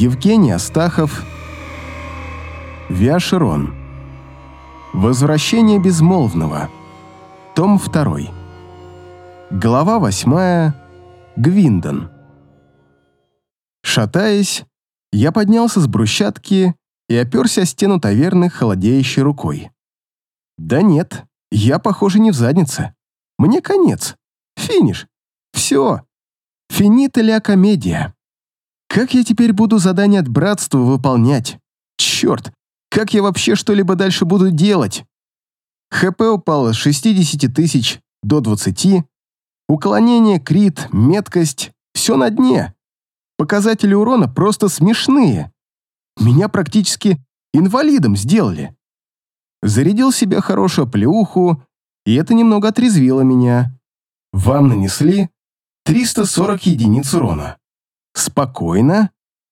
Евгений Астахов. Виашерон. Возвращение безмолвного. Том 2. Глава 8. Гвиндон. Шатаясь, я поднялся с брусчатки и оперся о стену таверны холодеющей рукой. Да нет, я, похоже, не в заднице. Мне конец. Финиш. Все. Финита ля комедия. Как я теперь буду задание от братства выполнять? Черт, как я вообще что-либо дальше буду делать? ХП упало с 60 тысяч до 20, уклонение, крит, меткость — все на дне. Показатели урона просто смешные. Меня практически инвалидом сделали. Зарядил себе хорошую плеуху, и это немного отрезвило меня. Вам нанесли 340 единиц урона. Спокойно.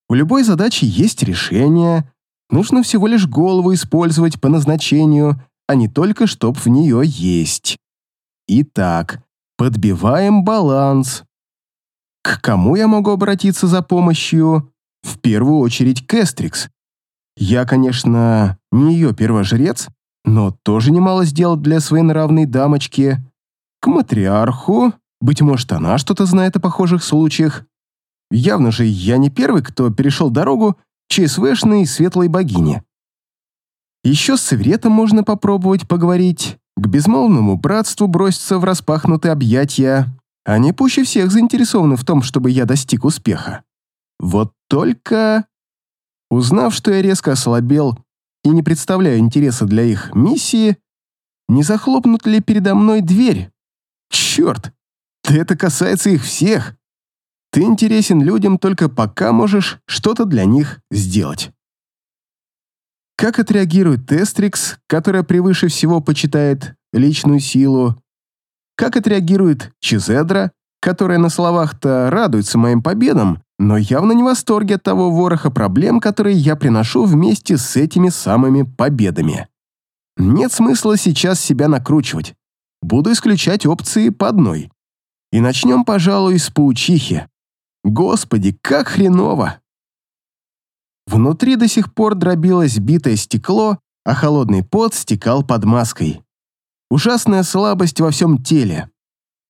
У любой задачи есть решение. Нужно всего лишь голову использовать по назначению, а не только чтоб в нее есть. Итак, подбиваем баланс. К кому я могу обратиться за помощью? В первую очередь к Эстрикс. Я, конечно, не ее первожрец, но тоже немало сделал для своей нравной дамочки. К матриарху, быть может, она что-то знает о похожих случаях. Явно же я не первый, кто перешел дорогу ЧСВшной светлой богине. Еще с Северетом можно попробовать поговорить, к безмолвному братству броситься в распахнутые объятия. Они пуще всех заинтересованы в том, чтобы я достиг успеха. Вот только... Узнав, что я резко ослабел и не представляю интереса для их миссии, не захлопнут ли передо мной дверь? Черт! Да это касается их всех. Ты интересен людям только пока можешь что-то для них сделать. Как отреагирует Тестрикс, которая превыше всего почитает личную силу? Как отреагирует Чизедра, которая на словах-то радуется моим победам, но явно не в восторге от того вороха проблем, которые я приношу вместе с этими самыми победами? Нет смысла сейчас себя накручивать. Буду исключать опции по одной. И начнем, пожалуй, с паучихи. Господи, как хреново! Внутри до сих пор дробилось битое стекло, а холодный пот стекал под маской. Ужасная слабость во всем теле.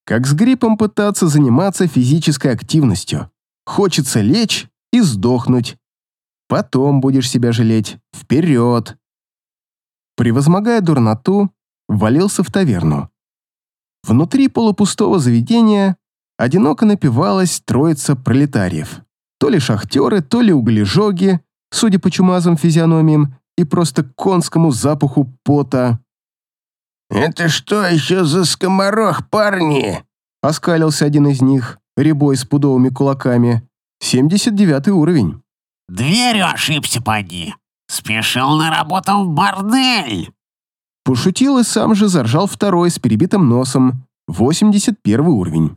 Как с гриппом пытаться заниматься физической активностью. Хочется лечь и сдохнуть. Потом будешь себя жалеть. Вперед! Превозмогая дурноту, валился в таверну. Внутри полупустого заведения одиноко напивалась троица пролетариев. То ли шахтеры, то ли углежоги, судя по чумазым физиономиям и просто конскому запаху пота. «Это что еще за скоморох, парни?» Оскалился один из них, ребой с пудовыми кулаками. 79 уровень. «Дверью ошибся, поди. Спешил на работу в бордель». Пошутил и сам же заржал второй с перебитым носом, 81 уровень.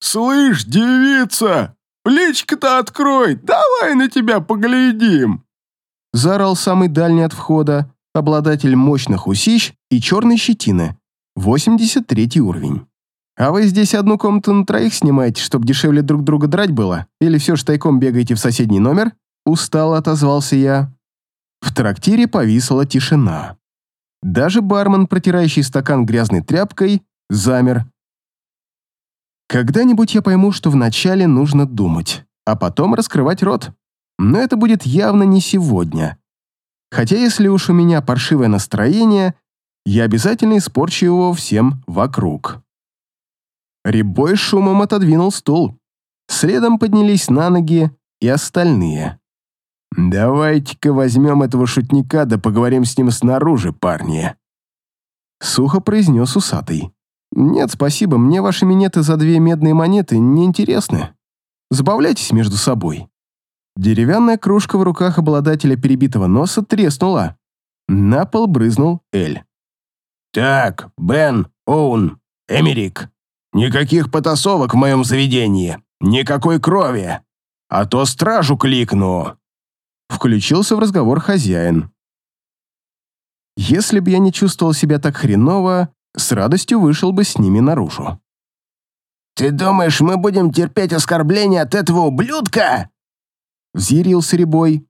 «Слышь, девица, плечко-то открой, давай на тебя поглядим!» Заорал самый дальний от входа, обладатель мощных усищ и черной щетины, 83 уровень. «А вы здесь одну комнату на троих снимаете, чтобы дешевле друг друга драть было? Или все ж тайком бегаете в соседний номер?» Устало отозвался я. В трактире повисла тишина. Даже бармен, протирающий стакан грязной тряпкой, замер. Когда-нибудь я пойму, что вначале нужно думать, а потом раскрывать рот. Но это будет явно не сегодня. Хотя если уж у меня паршивое настроение, я обязательно испорчу его всем вокруг. Рябой шумом отодвинул стул. Следом поднялись на ноги и остальные. «Давайте-ка возьмем этого шутника, да поговорим с ним снаружи, парни!» Сухо произнес усатый. «Нет, спасибо, мне ваши минеты за две медные монеты не интересны. Забавляйтесь между собой». Деревянная кружка в руках обладателя перебитого носа треснула. На пол брызнул Эль. «Так, Бен, Оун, Эмерик, никаких потасовок в моем заведении, никакой крови, а то стражу кликну!» Включился в разговор хозяин. Если бы я не чувствовал себя так хреново, с радостью вышел бы с ними наружу. «Ты думаешь, мы будем терпеть оскорбления от этого ублюдка?» взъярился Рябой.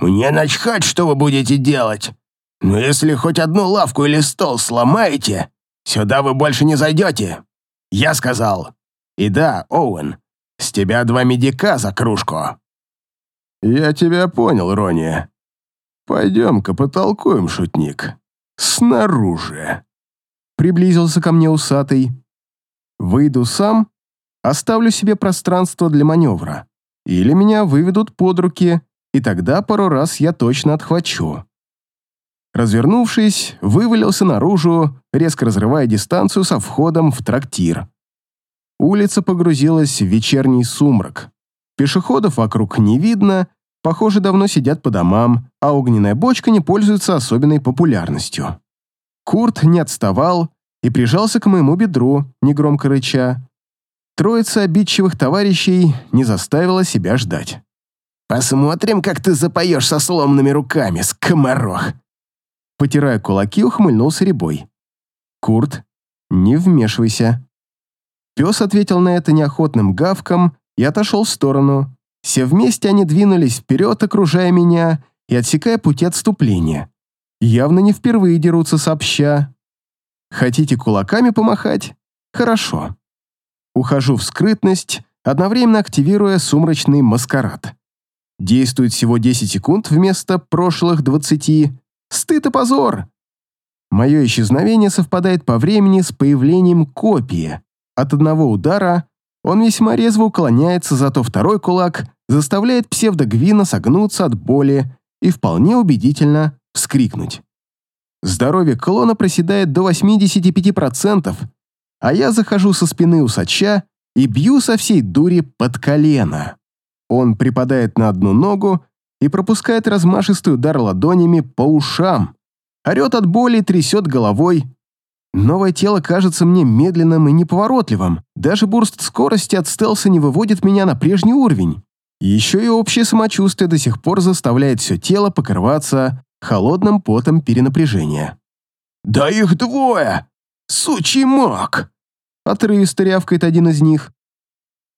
«Мне начхать, что вы будете делать. Но если хоть одну лавку или стол сломаете, сюда вы больше не зайдете. Я сказал. И да, Оуэн, с тебя два медика за кружку». «Я тебя понял, Рони. Пойдем-ка потолкуем, шутник. Снаружи». Приблизился ко мне усатый. «Выйду сам, оставлю себе пространство для маневра. Или меня выведут под руки, и тогда пару раз я точно отхвачу». Развернувшись, вывалился наружу, резко разрывая дистанцию со входом в трактир. Улица погрузилась в вечерний сумрак. Пешеходов вокруг не видно, похоже, давно сидят по домам, а огненная бочка не пользуется особенной популярностью. Курт не отставал и прижался к моему бедру, негромко рыча. Троица обидчивых товарищей не заставила себя ждать. «Посмотрим, как ты запоешь со сломанными руками, скоморох!» Потирая кулаки, ухмыльнулся Рябой. «Курт, не вмешивайся». Пес ответил на это неохотным гавком и отошел в сторону. Все вместе они двинулись вперед, окружая меня и отсекая пути отступления. Явно не впервые дерутся сообща. Хотите кулаками помахать? Хорошо. Ухожу в скрытность, одновременно активируя сумрачный маскарад. Действует всего 10 секунд вместо прошлых 20. Стыд и позор! Мое исчезновение совпадает по времени с появлением копии. От одного удара он весьма резво уклоняется, зато второй кулак заставляет псевдогвина согнуться от боли и вполне убедительно вскрикнуть. Здоровье клона проседает до 85%, а я захожу со спины усача и бью со всей дури под колено. Он припадает на одну ногу и пропускает размашистый удар ладонями по ушам, орет от боли и трясет головой. Новое тело кажется мне медленным и неповоротливым. Даже бурст скорости от стелса не выводит меня на прежний уровень. Еще и общее самочувствие до сих пор заставляет все тело покрываться холодным потом перенапряжения. «Да их двое! Сучий маг!» Отрывисто рявкает один из них.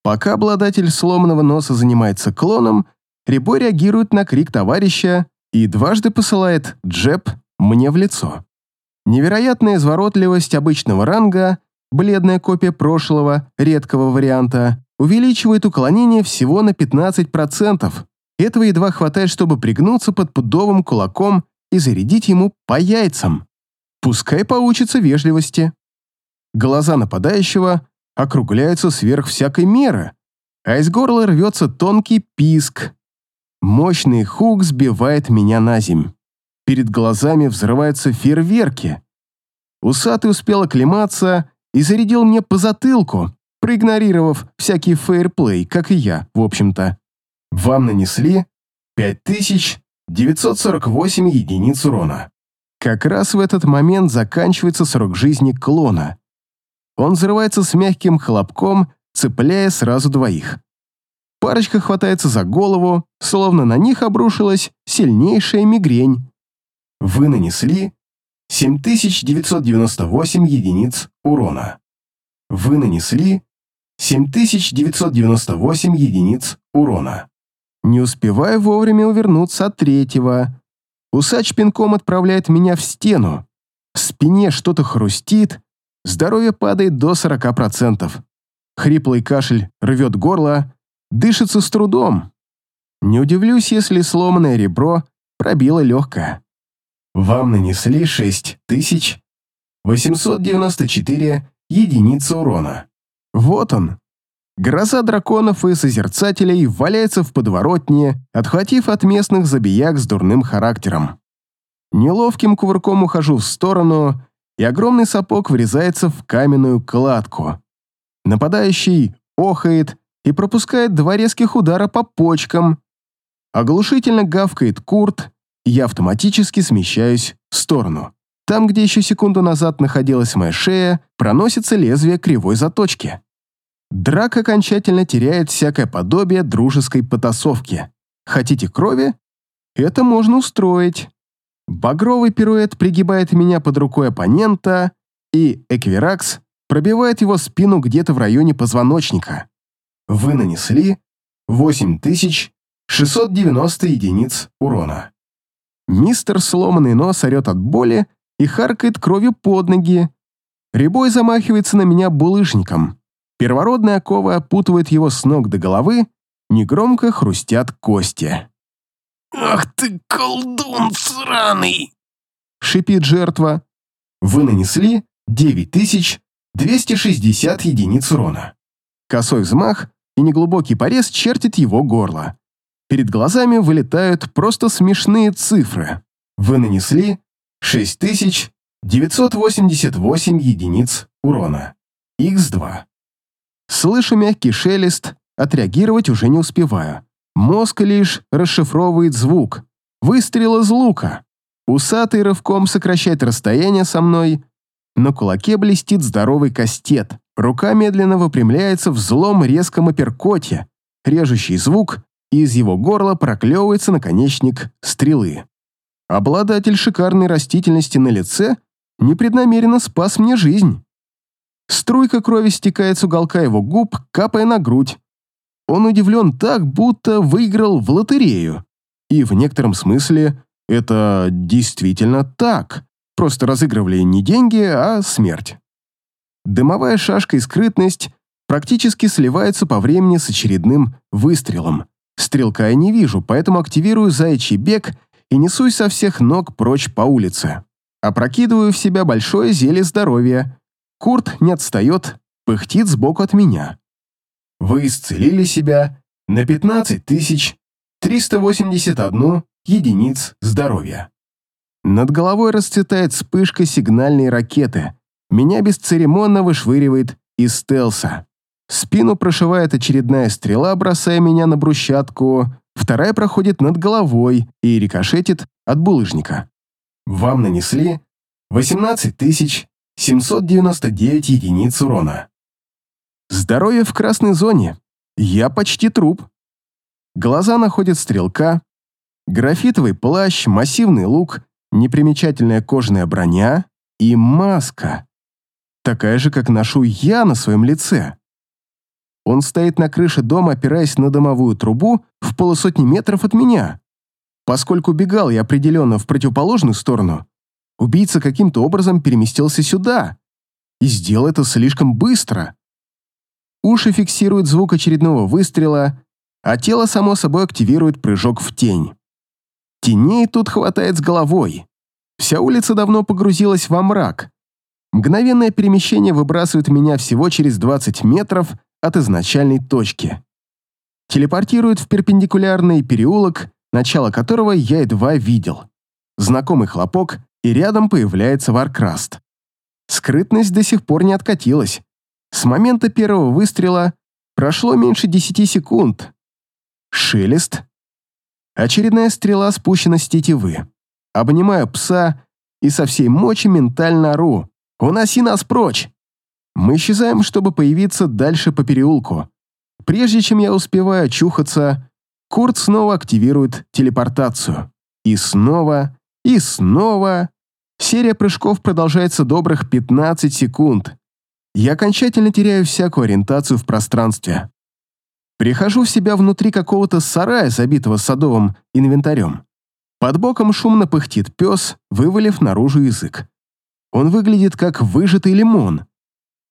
Пока обладатель сломанного носа занимается клоном, Рябой реагирует на крик товарища и дважды посылает джеб мне в лицо. Невероятная изворотливость обычного ранга, бледная копия прошлого, редкого варианта, увеличивает уклонение всего на 15%. Этого едва хватает, чтобы пригнуться под пудовым кулаком и зарядить ему по яйцам. Пускай поучится вежливости. Глаза нападающего округляются сверх всякой меры, а из горла рвется тонкий писк. Мощный хук сбивает меня на земь. Перед глазами взрываются фейерверки. Усатый успел оклематься и зарядил мне по затылку, проигнорировав всякий фейерплей, как и я, в общем-то. Вам нанесли 5948 единиц урона. Как раз в этот момент заканчивается срок жизни клона. Он взрывается с мягким хлопком, цепляя сразу двоих. Парочка хватается за голову, словно на них обрушилась сильнейшая мигрень. Вы нанесли 7998 единиц урона. Вы нанесли 7998 единиц урона. Не успеваю вовремя увернуться от третьего. Усач пинком отправляет меня в стену. В спине что-то хрустит, здоровье падает до 40%. Хриплый кашель рвет горло, дышится с трудом. Не удивлюсь, если сломанное ребро пробило легкое. Вам нанесли 6894 единицы урона. Вот он, Гроза драконов и созерцателей валяется в подворотне, отхватив от местных забияк с дурным характером. Неловким кувырком ухожу в сторону, и огромный сапог врезается в каменную кладку. Нападающий охает и пропускает два резких удара по почкам. Оглушительно гавкает Курт, и я автоматически смещаюсь в сторону. Там, где еще секунду назад находилась моя шея, проносится лезвие кривой заточки. Драк окончательно теряет всякое подобие дружеской потасовки. Хотите крови? Это можно устроить. Багровый пируэт пригибает меня под рукой оппонента, и Эквиракс пробивает его спину где-то в районе позвоночника. Вы нанесли 8000 690 единиц урона. Мистер сломанный нос орет от боли и харкает кровью под ноги. Рябой замахивается на меня булыжником. Первородная окова опутывает его с ног до головы, негромко хрустят кости. «Ах ты, колдун сраный!» — шипит жертва. Вы нанесли 9260 единиц урона. Косой взмах и неглубокий порез чертит его горло. Перед глазами вылетают просто смешные цифры. Вы нанесли 6988 единиц урона. Х2. Слышу мягкий шелест, отреагировать уже не успеваю. Мозг лишь расшифровывает звук. Выстрел из лука. Усатый рывком сокращает расстояние со мной. На кулаке блестит здоровый кастет. Рука медленно выпрямляется в злом резком апперкоте. Режущий звук, и из его горла проклевывается наконечник стрелы. Обладатель шикарной растительности на лице непреднамеренно спас мне жизнь. Струйка крови стекает с уголка его губ, капая на грудь. Он удивлен так, будто выиграл в лотерею. И в некотором смысле это действительно так. Просто разыгрывали не деньги, а смерть. Дымовая шашка и скрытность практически сливаются по времени с очередным выстрелом. Стрелка я не вижу, поэтому активирую заячий бег и несусь со всех ног прочь по улице. Опрокидываю в себя большое зелье здоровья. Курт не отстает, пыхтит сбоку от меня. Вы исцелили себя на 15 381 единиц здоровья. Над головой расцветает вспышка сигнальной ракеты. Меня бесцеремонно вышвыривает из стелса. Спину прошивает очередная стрела, бросая меня на брусчатку. Вторая проходит над головой и рикошетит от булыжника. Вам нанесли 18 799 единиц урона. Здоровье в красной зоне. Я почти труп. Глаза находят стрелка. Графитовый плащ, массивный лук, непримечательная кожаная броня и маска. Такая же, как ношу я на своем лице. Он стоит на крыше дома, опираясь на домовую трубу в полусотни метров от меня. Поскольку бегал я определенно в противоположную сторону, убийца каким-то образом переместился сюда и сделал это слишком быстро. Уши фиксируют звук очередного выстрела, а тело само собой активирует прыжок в тень. Теней тут хватает с головой. Вся улица давно погрузилась во мрак. Мгновенное перемещение выбрасывает меня всего через 20 метров от изначальной точки. Телепортирует в перпендикулярный переулок, начало которого я едва видел. Знакомый хлопок, и рядом появляется Варкраст. Скрытность до сих пор не откатилась. С момента первого выстрела прошло меньше 10 секунд. Шелест. Очередная стрела спущена с тетивы. Обнимаю пса и со всей мочи ментально ору. «Уноси нас прочь!» Мы исчезаем, чтобы появиться дальше по переулку. Прежде чем я успеваю очухаться, Курт снова активирует телепортацию. И снова, и снова. Серия прыжков продолжается добрых 15 секунд. Я окончательно теряю всякую ориентацию в пространстве. Прихожу в себя внутри какого-то сарая, забитого садовым инвентарем. Под боком шумно пыхтит пес, вывалив наружу язык. Он выглядит как выжатый лимон.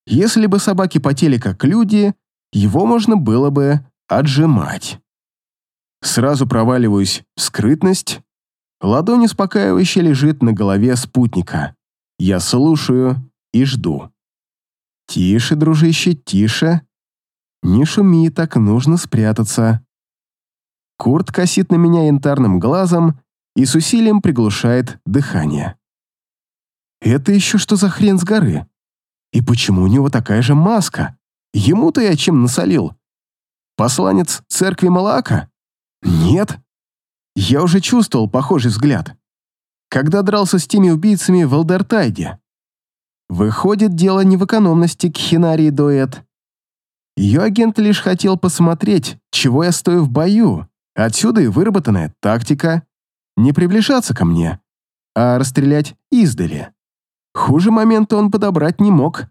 Если бы собаки потели как люди, его можно было бы отжимать. Сразу проваливаюсь в скрытность. Ладонь успокаивающе лежит на голове спутника. Я слушаю и жду. «Тише, дружище, тише. Не шуми, так нужно спрятаться». Курт косит на меня янтарным глазом и с усилием приглушает дыхание. «Это еще что за хрен с горы?» И почему у него такая же маска? Ему-то я чем насолил? Посланец церкви Малака? Нет. Я уже чувствовал похожий взгляд. Когда дрался с теми убийцами в Алдертайде. Выходит, дело не в экономности Кхинарии Дуэт. Ее агент лишь хотел посмотреть, чего я стою в бою. Отсюда и выработанная тактика не приближаться ко мне, а расстрелять издали. Хуже момента он подобрать не мог.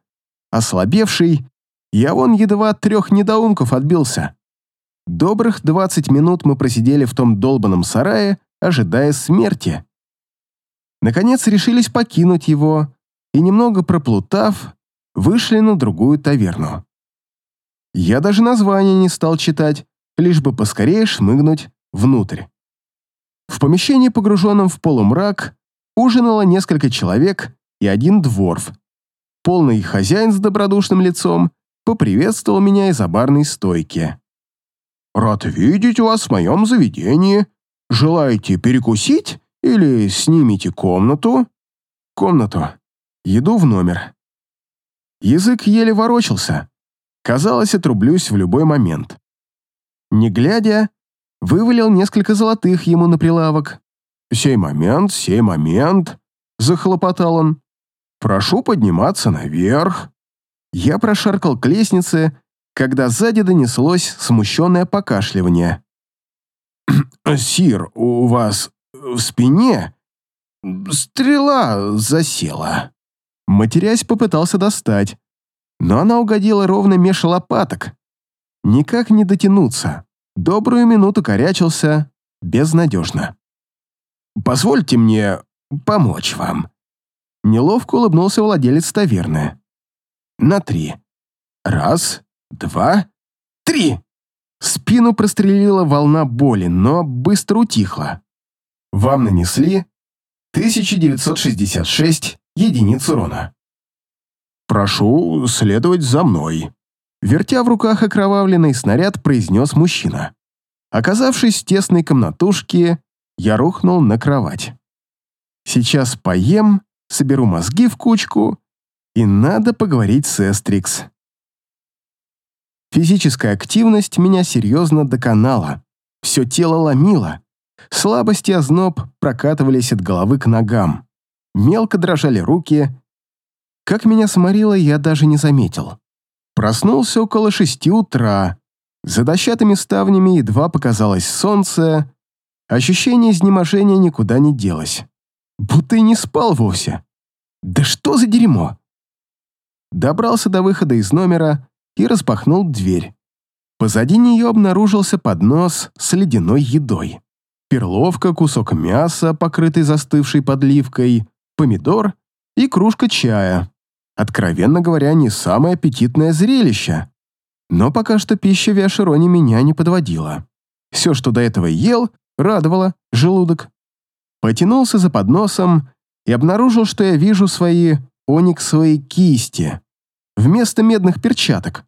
Ослабевший, я вон едва от трех недоумков отбился. Добрых 20 минут мы просидели в том долбанном сарае, ожидая смерти. Наконец решились покинуть его и, немного проплутав, вышли на другую таверну. Я даже название не стал читать, лишь бы поскорее шмыгнуть внутрь. В помещении, погруженном в полумрак, ужинало несколько человек и один дворф. Полный хозяин с добродушным лицом поприветствовал меня из-за барной стойки. «Рад видеть вас в моем заведении. Желаете перекусить или снимите комнату?» «Комнату. Еду в номер». Язык еле ворочался. Казалось, отрублюсь в любой момент. Не глядя, вывалил несколько золотых ему на прилавок. «Сей момент, сей момент», — захлопотал он. «Прошу подниматься наверх». Я прошаркал к лестнице, когда сзади донеслось смущенное покашливание. «Сир, у вас в спине стрела засела». Матерясь, попытался достать, но она угодила ровно меж лопаток. Никак не дотянуться. Добрую минуту корячился безнадежно. «Позвольте мне помочь вам». Неловко улыбнулся владелец таверны. «На три. Раз, два, три!» Спину прострелила волна боли, но быстро утихла. Вам нанесли 1966 единиц урона. «Прошу следовать за мной», Вертя в руках окровавленный снаряд, произнес мужчина. Оказавшись в тесной комнатушке, я рухнул на кровать. Сейчас поем, соберу мозги в кучку, и надо поговорить с Эстрикс. Физическая активность меня серьезно доконала. Все тело ломило. Слабость и озноб прокатывались от головы к ногам. Мелко дрожали руки. Как меня сморило, я даже не заметил. Проснулся около шести утра. За дощатыми ставнями едва показалось солнце. Ощущение изнеможения никуда не делось. Будто и не спал вовсе. Да что за дерьмо? Добрался до выхода из номера и распахнул дверь. Позади нее обнаружился поднос с ледяной едой. Перловка, кусок мяса, покрытый застывшей подливкой, помидор и кружка чая откровенно говоря, не самое аппетитное зрелище. Но пока что пища Виаширони меня не подводила. Все, что до этого ел, радовало желудок. Потянулся за подносом и обнаружил, что я вижу свои ониксовые кисти вместо медных перчаток,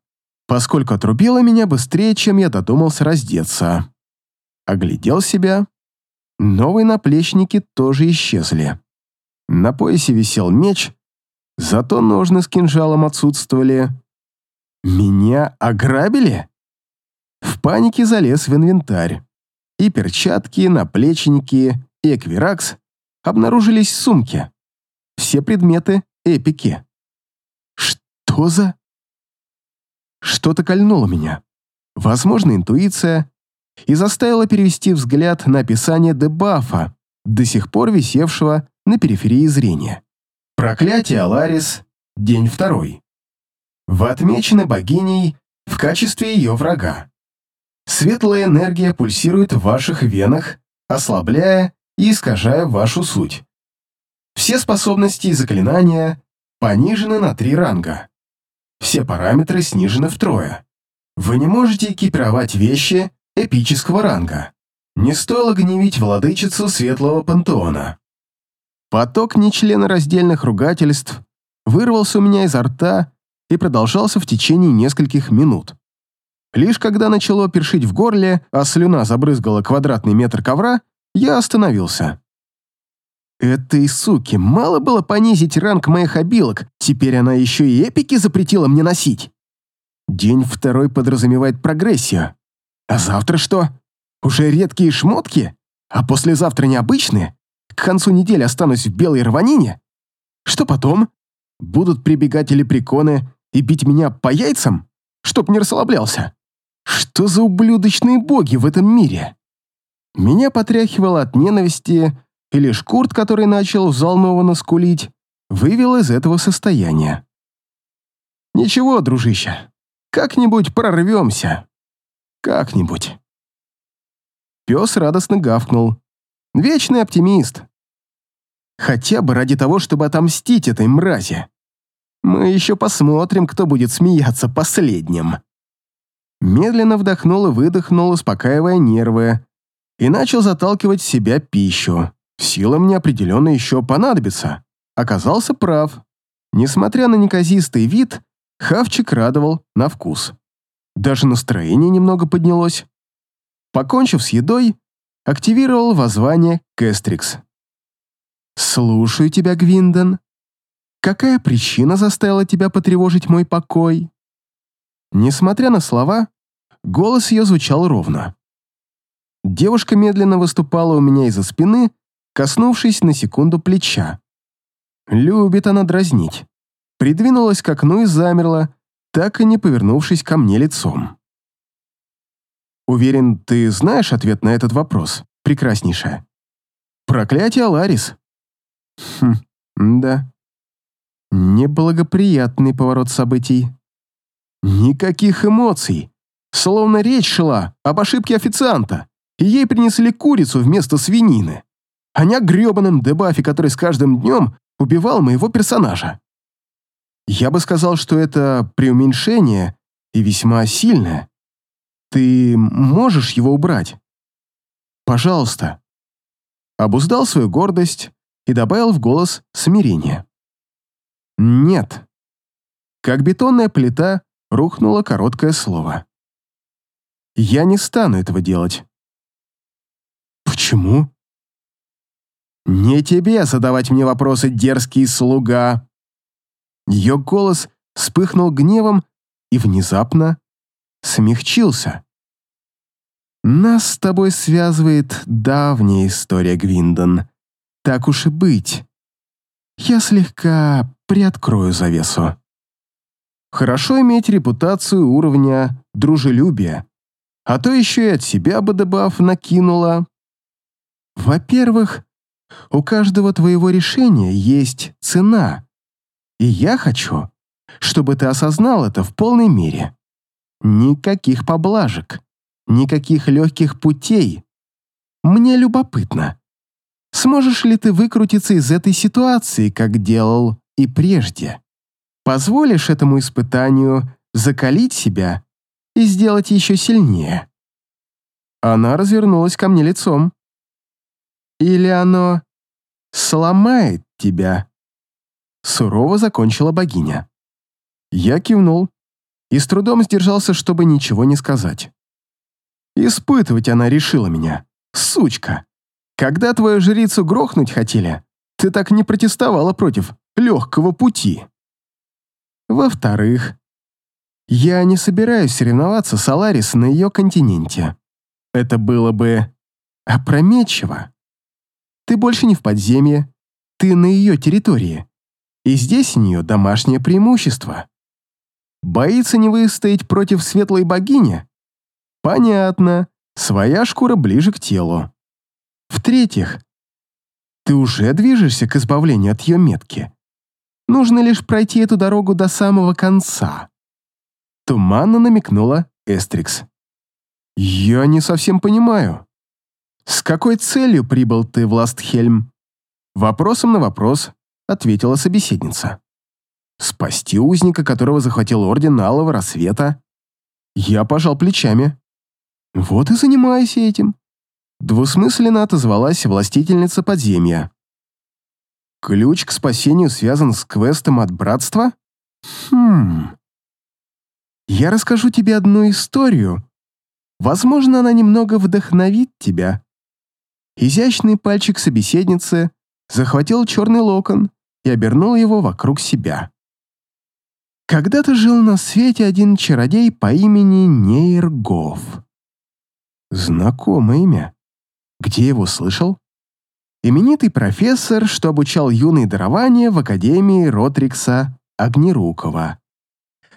поскольку отрубило меня быстрее, чем я додумался раздеться. Оглядел себя. Новые наплечники тоже исчезли. На поясе висел меч, Зато ножны с кинжалом отсутствовали. Меня ограбили? В панике залез в инвентарь. И перчатки, наплечники, и эквиракс обнаружились в сумке. Все предметы — эпики. Что за... Что-то кольнуло меня. Возможно, интуиция, и заставила перевести взгляд на описание дебафа, до сих пор висевшего на периферии зрения. Проклятие Аларис, день второй. Вы отмечены богиней в качестве ее врага. Светлая энергия пульсирует в ваших венах, ослабляя и искажая вашу суть. Все способности и заклинания понижены на три ранга. Все параметры снижены втрое. Вы не можете экипировать вещи эпического ранга. Не стоило гневить владычицу Светлого Пантеона. Поток нечленораздельных ругательств вырвался у меня изо рта и продолжался в течение нескольких минут. Лишь когда начало першить в горле, а слюна забрызгала квадратный метр ковра, я остановился. Этой суки мало было понизить ранг моих обилок, теперь она еще и эпики запретила мне носить. День второй подразумевает прогрессию. А завтра что? Уже редкие шмотки? А послезавтра необычные? к концу недели останусь в белой рванине? Что потом? Будут прибегать лепреконы и бить меня по яйцам, чтоб не расслаблялся? Что за ублюдочные боги в этом мире? Меня потряхивало от ненависти, и лишь Курт, который начал взволнованно скулить, вывел из этого состояния. «Ничего, дружище, как-нибудь прорвемся». Как-нибудь. Пес радостно гавкнул. Вечный оптимист. Хотя бы ради того, чтобы отомстить этой мрази. Мы еще посмотрим, кто будет смеяться последним. Медленно вдохнул и выдохнул, успокаивая нервы, и начал заталкивать в себя пищу. Сила мне определенно еще понадобится. Оказался прав. Несмотря на неказистый вид, хавчик радовал на вкус. Даже настроение немного поднялось. Покончив с едой, активировал воззвание Кестрикс. «Слушаю тебя, Гвинден. Какая причина заставила тебя потревожить мой покой?» Несмотря на слова, голос ее звучал ровно. Девушка медленно выступала у меня из-за спины, коснувшись на секунду плеча. Любит она дразнить. Придвинулась к окну и замерла, так и не повернувшись ко мне лицом. Уверен, ты знаешь ответ на этот вопрос, прекраснейшая. Проклятие Аларис. Хм, да. Неблагоприятный поворот событий. Никаких эмоций. Словно речь шла об ошибке официанта, и ей принесли курицу вместо свинины, а не о дебафе, который с каждым днем убивал моего персонажа. Я бы сказал, что это преуменьшение и весьма сильное. Ты можешь его убрать? Пожалуйста. Обуздал свою гордость и добавил в голос смирение. Нет. Как бетонная плита рухнуло короткое слово. Я не стану этого делать. Почему? Не тебе задавать мне вопросы, дерзкий слуга. Ее голос вспыхнул гневом и внезапно смягчился. Нас с тобой связывает давняя история, Гвиндон. Так уж и быть. Я слегка приоткрою завесу. Хорошо иметь репутацию уровня дружелюбия, а то еще и от себя бы добав накинула. Во-первых, у каждого твоего решения есть цена, и я хочу, чтобы ты осознал это в полной мере. Никаких поблажек, никаких легких путей. Мне любопытно, сможешь ли ты выкрутиться из этой ситуации, как делал и прежде? Позволишь этому испытанию закалить себя и сделать еще сильнее?» Она развернулась ко мне лицом. «Или оно сломает тебя?» Сурово закончила богиня. Я кивнул и с трудом сдержался, чтобы ничего не сказать. Испытывать она решила меня. Сучка! Когда твою жрицу грохнуть хотели, ты так не протестовала против легкого пути. Во-вторых, я не собираюсь соревноваться с Аларис на ее континенте. Это было бы опрометчиво. Ты больше не в подземье, ты на ее территории. И здесь у нее домашнее преимущество. Боится не выстоять против светлой богини? Понятно, своя шкура ближе к телу. В-третьих, ты уже движешься к избавлению от ее метки. Нужно лишь пройти эту дорогу до самого конца. Туманно намекнула Эстрикс. Я не совсем понимаю. С какой целью прибыл ты в Ластхельм? Вопросом на вопрос ответила собеседница. Спасти узника, которого захватил Орден Алого Рассвета? Я пожал плечами. Вот и занимайся этим. Двусмысленно отозвалась властительница подземья. Ключ к спасению связан с квестом от братства? Хм. Я расскажу тебе одну историю. Возможно, она немного вдохновит тебя. Изящный пальчик собеседницы захватил черный локон и обернул его вокруг себя. Когда-то жил на свете один чародей по имени Нейргов. Знакомое имя. Где его слышал? именитый профессор, что обучал юные дарования в Академии Ротрикса Огнерукова.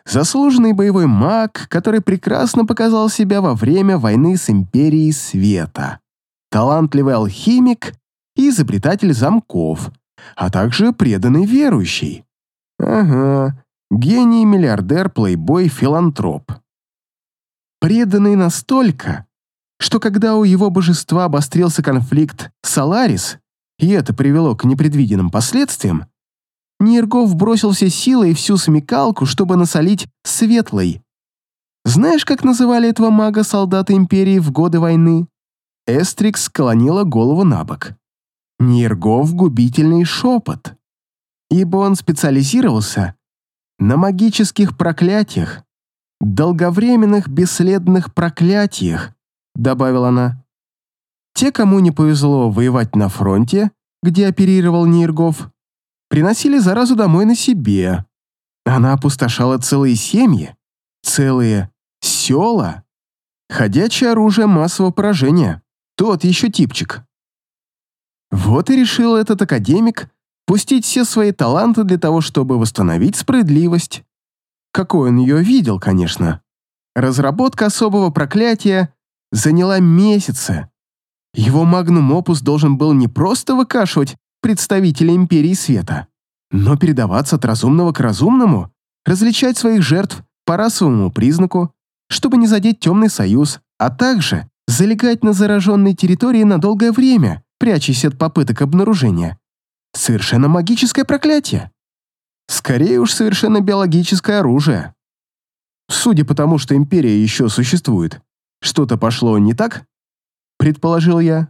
Заслуженный боевой маг, который прекрасно показал себя во время войны с Империей Света. Талантливый алхимик и изобретатель замков, а также преданный верующий. Ага, гений, миллиардер, плейбой, филантроп. преданный настолько, что когда у его божества обострился конфликт с Аларис, и это привело к непредвиденным последствиям, Ниргов бросил все силы и всю смекалку, чтобы насолить Светлой. Знаешь, как называли этого мага солдаты Империи в годы войны? Эстрикс склонила голову на бок. Ниргов — губительный шепот. Ибо он специализировался на магических проклятиях, долговременных бесследных проклятиях, добавила она. Те, кому не повезло воевать на фронте, где оперировал Ниргов, приносили заразу домой на себе. Она опустошала целые семьи, целые села. Ходячее оружие массового поражения. Тот еще типчик. Вот и решил этот академик пустить все свои таланты для того, чтобы восстановить справедливость. Какой он ее видел, конечно. Разработка особого проклятия заняла месяцы. Его магнум-опус должен был не просто выкашивать представителей Империи Света, но передаваться от разумного к разумному, различать своих жертв по расовому признаку, чтобы не задеть темный союз, а также залегать на зараженной территории на долгое время, прячась от попыток обнаружения. Совершенно магическое проклятие. Скорее уж совершенно биологическое оружие. Судя по тому, что Империя еще существует, что-то пошло не так? Предположил я.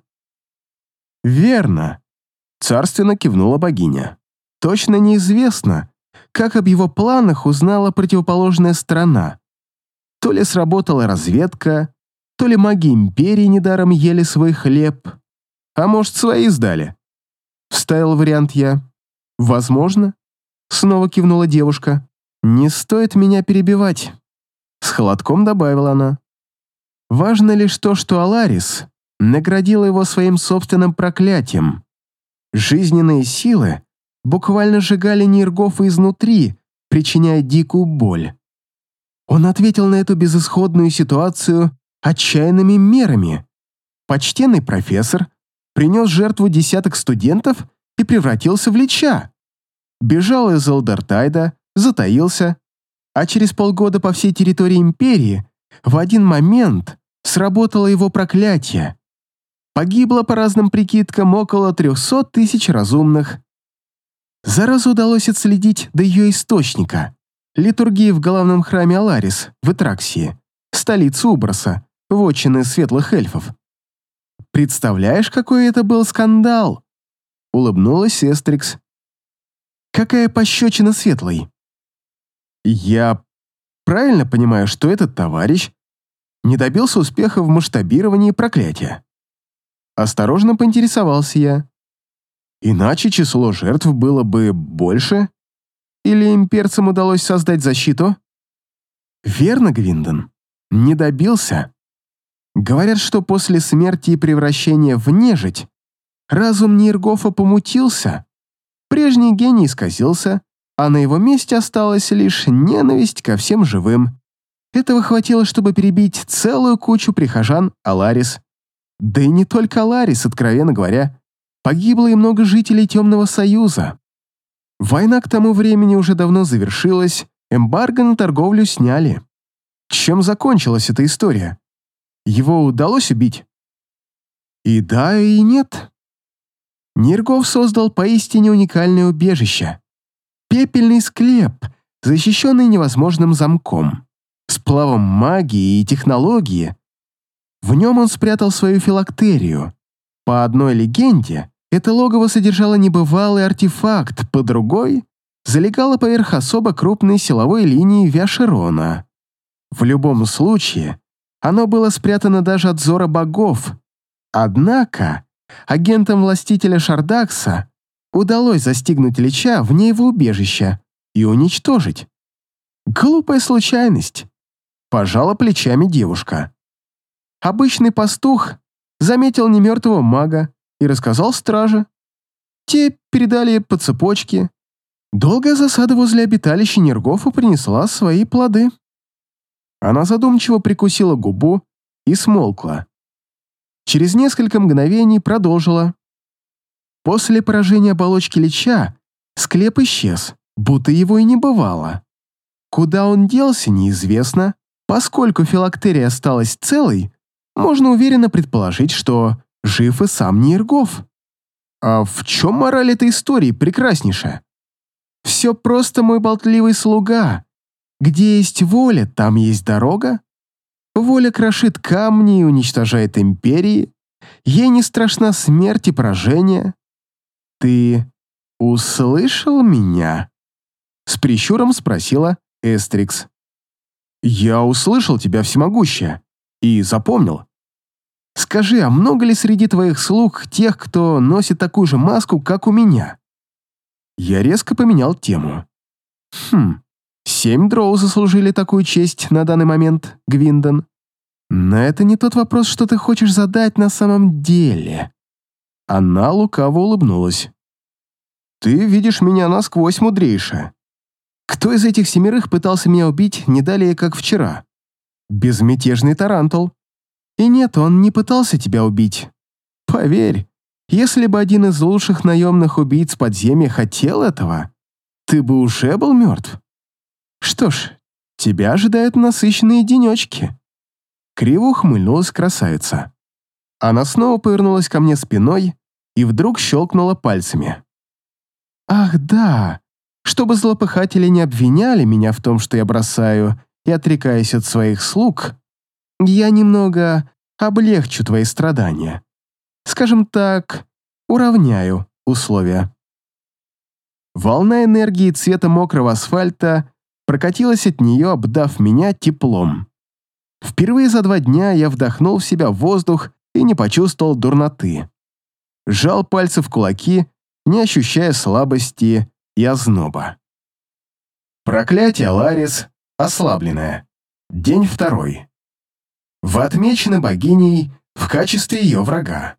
Верно. Царственно кивнула богиня. Точно неизвестно, как об его планах узнала противоположная сторона. То ли сработала разведка, то ли маги Империи недаром ели свой хлеб, а может, свои сдали. Вставил вариант я. Возможно. Снова кивнула девушка. Не стоит меня перебивать. С холодком добавила она. Важно лишь то, что Аларис наградила его своим собственным проклятием. Жизненные силы буквально сжигали Ниргофа изнутри, причиняя дикую боль. Он ответил на эту безысходную ситуацию отчаянными мерами. Почтенный профессор принес жертву десяток студентов и превратился в лича. Бежал из Элдертайда, затаился, а через полгода по всей территории Империи в один момент сработало его проклятие. Погибло по разным прикидкам около 300 тысяч разумных. Заразу удалось отследить до ее источника — литургии в главном храме Аларис в Этраксии, столице Уброса, вотчины светлых эльфов. Представляешь, какой это был скандал?» Улыбнулась Эстрикс. «Какая пощечина светлой?» «Я правильно понимаю, что этот товарищ не добился успеха в масштабировании проклятия?» Осторожно поинтересовался я. Иначе число жертв было бы больше? Или имперцам удалось создать защиту? Верно, Гвиндон. Не добился. Говорят, что после смерти и превращения в нежить разум Ниргофа помутился, прежний гений исказился, а на его месте осталась лишь ненависть ко всем живым. Этого хватило, чтобы перебить целую кучу прихожан Аларис. Да и не только Аларис, откровенно говоря. Погибло и много жителей Темного Союза. Война к тому времени уже давно завершилась, эмбарго на торговлю сняли. Чем закончилась эта история? Его удалось убить? И да, и нет. Нергов создал поистине уникальное убежище. Пепельный склеп, защищенный невозможным замком, с плавом магии и технологии. В нем он спрятал свою филактерию. По одной легенде, это логово содержало небывалый артефакт, по другой залегало поверх особо крупной силовой линии Виашерона. В любом случае, оно было спрятано даже от зора богов. Однако, агентам властителя Шардакса удалось застигнуть Лича вне его убежища и уничтожить. Глупая случайность. Пожала плечами девушка. Обычный пастух заметил немертвого мага, и рассказал страже. Те передали по цепочке. Долгая засада возле обиталища Нергофа принесла свои плоды. Она задумчиво прикусила губу и смолкла. Через несколько мгновений продолжила. После поражения оболочки Лича склеп исчез, будто его и не бывало. Куда он делся, неизвестно, Поскольку филактерия осталась целой, можно уверенно предположить, что жив и сам Нейргов. А в чем мораль этой истории, прекраснейшая? Все просто мой болтливый слуга. Где есть воля, там есть дорога. Воля крошит камни и уничтожает империи. Ей не страшна смерть и поражение. Ты услышал меня? С прищуром спросила Эстрикс. «Я услышал тебя, всемогущая, и запомнил. Скажи, а много ли среди твоих слуг тех, кто носит такую же маску, как у меня?» Я резко поменял тему. «Хм, семь дроу заслужили такую честь на данный момент, Гвиндон. Но это не тот вопрос, что ты хочешь задать на самом деле». Она лукаво улыбнулась. «Ты видишь меня насквозь, мудрейшая. Кто из этих семерых пытался меня убить не далее, как вчера? Безмятежный Тарантул. И нет, он не пытался тебя убить. Поверь, если бы один из лучших наемных убийц подземья хотел этого, ты бы уже был мертв. Что ж, тебя ожидают насыщенные денечки. Криво ухмыльнулась красавица. Она снова повернулась ко мне спиной и вдруг щелкнула пальцами. «Ах да, чтобы злопыхатели не обвиняли меня в том, что я бросаю и отрекаюсь от своих слуг, я немного облегчу твои страдания. Скажем так, уравняю условия. Волна энергии цвета мокрого асфальта прокатилась от нее, обдав меня теплом. Впервые за два дня я вдохнул в себя воздух и не почувствовал дурноты. Жал пальцы в кулаки, не ощущая слабости и озноба. Проклятие Ларис ослабленное. День второй. Вы отмечены богиней в качестве ее врага.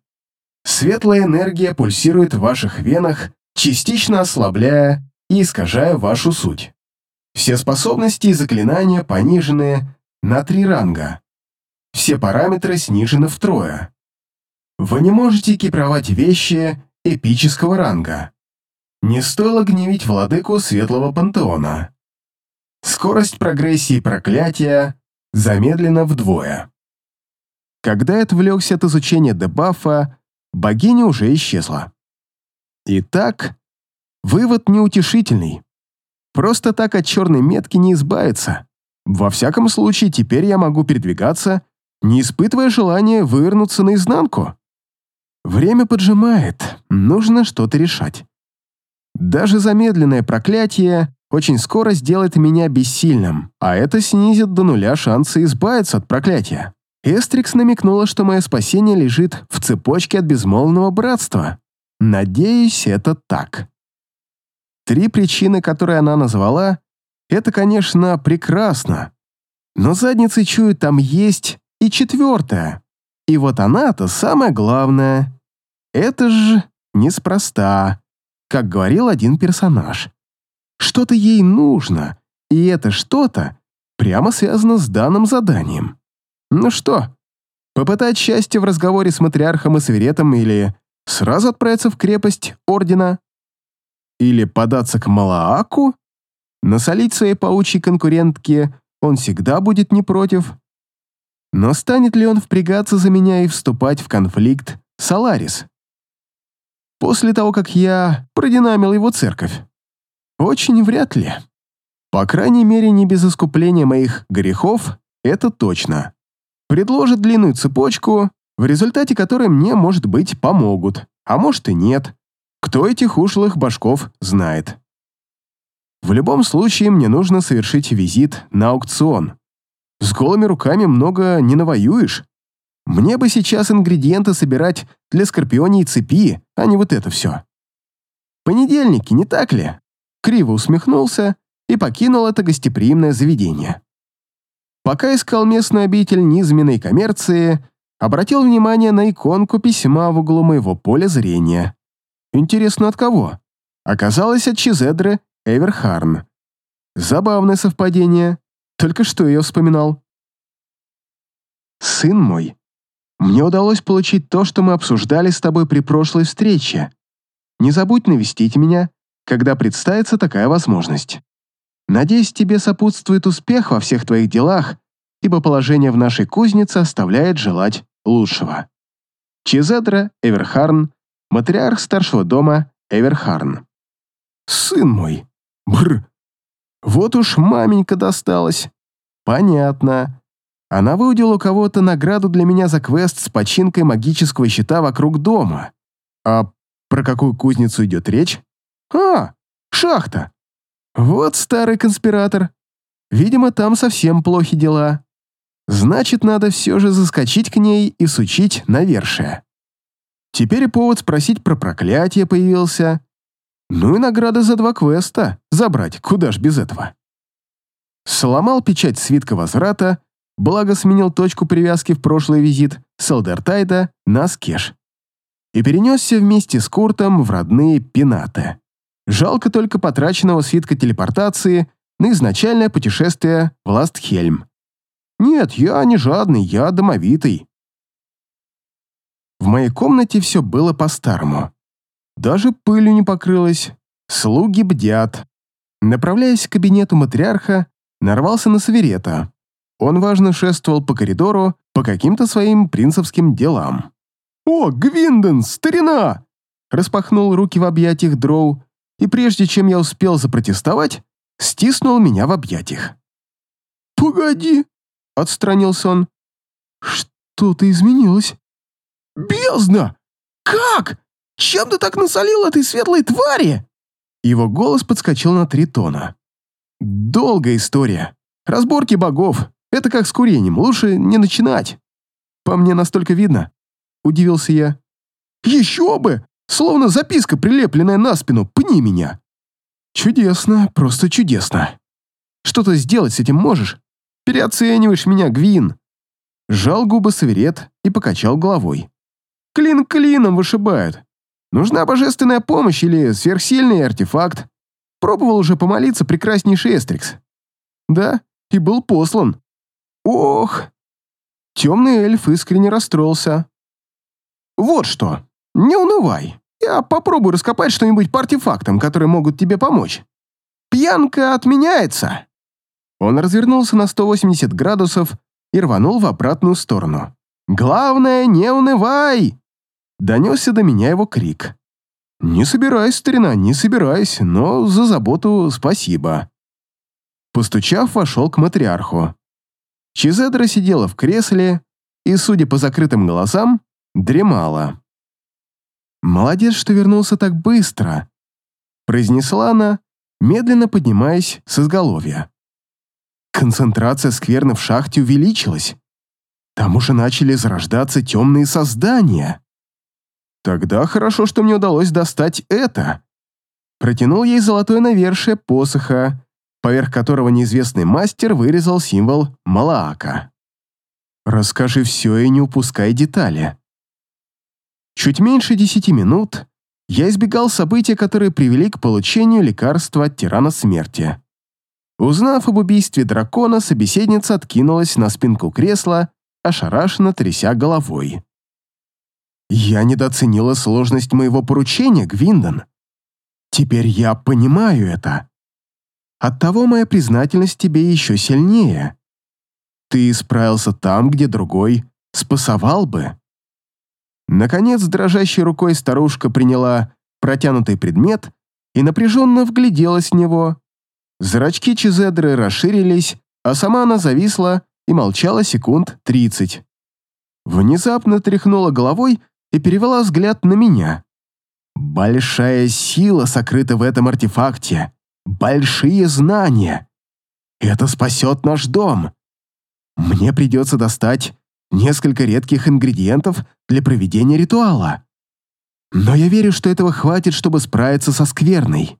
Светлая энергия пульсирует в ваших венах, частично ослабляя и искажая вашу суть. Все способности и заклинания понижены на три ранга. Все параметры снижены втрое. Вы не можете экипировать вещи эпического ранга. Не стоило гневить владыку Светлого Пантеона. Скорость прогрессии проклятия замедлена вдвое. Когда я отвлекся от изучения дебафа, богиня уже исчезла. Итак, вывод неутешительный. Просто так от черной метки не избавиться. Во всяком случае, теперь я могу передвигаться, не испытывая желания вывернуться наизнанку. Время поджимает, нужно что-то решать. Даже замедленное проклятие очень скоро сделает меня бессильным, а это снизит до нуля шансы избавиться от проклятия. Эстрикс намекнула, что мое спасение лежит в цепочке от безмолвного братства. Надеюсь, это так. Три причины, которые она назвала, это, конечно, прекрасно. Но задницы чую, там есть и четвертая. И вот она-то самое главное. Это ж неспроста как говорил один персонаж. Что-то ей нужно, и это что-то прямо связано с данным заданием. Ну что, попытать счастье в разговоре с матриархом и свиретом или сразу отправиться в крепость Ордена? Или податься к Малааку? Насолить своей паучьей конкурентке он всегда будет не против. Но станет ли он впрягаться за меня и вступать в конфликт с Аларис? после того, как я продинамил его церковь? Очень вряд ли. По крайней мере, не без искупления моих грехов, это точно. Предложит длинную цепочку, в результате которой мне, может быть, помогут, а может и нет. Кто этих ушлых башков знает. В любом случае, мне нужно совершить визит на аукцион. С голыми руками много не навоюешь. Мне бы сейчас ингредиенты собирать для скорпионей цепи, а не вот это все. Понедельники, не так ли? Криво усмехнулся и покинул это гостеприимное заведение. Пока искал местную обитель низменной коммерции, обратил внимание на иконку письма в углу моего поля зрения. Интересно, от кого? Оказалось, от Чизедры Эверхарн. Забавное совпадение. Только что ее вспоминал. «Сын мой, мне удалось получить то, что мы обсуждали с тобой при прошлой встрече. Не забудь навестить меня, когда представится такая возможность. Надеюсь, тебе сопутствует успех во всех твоих делах ибо положение в нашей кузнице оставляет желать лучшего. Чезедра Эверхарн, матриарх старшего дома Эверхарн. Сын мой. Бр. Вот уж маменька досталась. Понятно. Она выудила у кого-то награду для меня за квест с починкой магического щита вокруг дома. А про какую кузницу идет речь? А, шахта. Вот старый конспиратор. Видимо, там совсем плохи дела. Значит, надо все же заскочить к ней и сучить навершие. Теперь и повод спросить про проклятие появился. Ну и награда за два квеста забрать, куда ж без этого. Сломал печать свитка возврата, благо сменил точку привязки в прошлый визит с Элдертайда на Скеш. И перенесся вместе с Куртом в родные Пенаты. Жалко только потраченного свитка телепортации на изначальное путешествие в Ластхельм. Нет, я не жадный, я домовитый. В моей комнате все было по-старому. Даже пылью не покрылось. Слуги бдят. Направляясь к кабинету матриарха, нарвался на Саверета. Он важно шествовал по коридору по каким-то своим принцевским делам. «О, Гвинден, старина!» Распахнул руки в объятиях дроу, и прежде чем я успел запротестовать, стиснул меня в объятиях. «Погоди!» — отстранился он. «Что-то изменилось». «Бездна! Как? Чем ты так насолил этой светлой твари?» Его голос подскочил на три тона. «Долгая история. Разборки богов. Это как с курением. Лучше не начинать. По мне настолько видно». Удивился я. «Еще бы! Словно записка, прилепленная на спину. Пни меня!» «Чудесно, просто чудесно. Что-то сделать с этим можешь? Переоцениваешь меня, Гвин!» Жал губы Саверет и покачал головой. «Клин клином вышибают. Нужна божественная помощь или сверхсильный артефакт. Пробовал уже помолиться прекраснейший Эстрикс. Да, и был послан. Ох!» Темный эльф искренне расстроился. «Вот что, не унывай. Я попробую раскопать что-нибудь по артефактам, которые могут тебе помочь. Пьянка отменяется!» Он развернулся на 180 градусов и рванул в обратную сторону. «Главное, не унывай!» Донесся до меня его крик. «Не собираюсь, старина, не собираюсь, но за заботу спасибо». Постучав, вошел к матриарху. Чизедра сидела в кресле и, судя по закрытым глазам, дремала. «Молодец, что вернулся так быстро», — произнесла она, медленно поднимаясь с изголовья. Концентрация скверны в шахте увеличилась. Там уже начали зарождаться темные создания. Тогда хорошо, что мне удалось достать это. Протянул ей золотое навершие посоха, поверх которого неизвестный мастер вырезал символ Малаака. Расскажи все и не упускай детали. Чуть меньше десяти минут я избегал событий, которые привели к получению лекарства от тирана смерти. Узнав об убийстве дракона, собеседница откинулась на спинку кресла, ошарашенно тряся головой. «Я недооценила сложность моего поручения, Гвиндон. Теперь я понимаю это. Оттого моя признательность тебе еще сильнее. Ты справился там, где другой спасовал бы». Наконец, дрожащей рукой старушка приняла протянутый предмет и напряженно вгляделась в него. Зрачки Чизедры расширились, а сама она зависла и молчала секунд тридцать. Внезапно тряхнула головой и перевела взгляд на меня. Большая сила сокрыта в этом артефакте. Большие знания. Это спасет наш дом. Мне придется достать несколько редких ингредиентов для проведения ритуала. Но я верю, что этого хватит, чтобы справиться со скверной.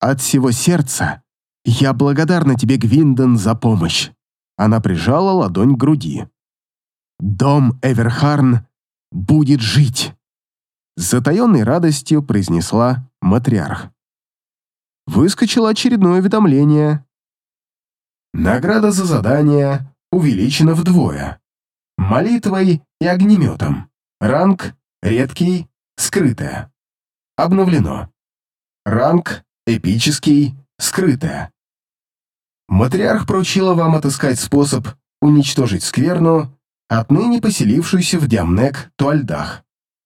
От всего сердца я благодарна тебе, Гвинден, за помощь. Она прижала ладонь к груди. Дом Эверхарн будет жить. С затаенной радостью произнесла матриарх. Выскочило очередное уведомление. Награда за задание увеличена вдвое молитвой и огнеметом. Ранг редкий, скрытая. Обновлено. Ранг эпический, скрытая. Матриарх поручила вам отыскать способ уничтожить скверну, отныне поселившуюся в Диамнек Туальдах.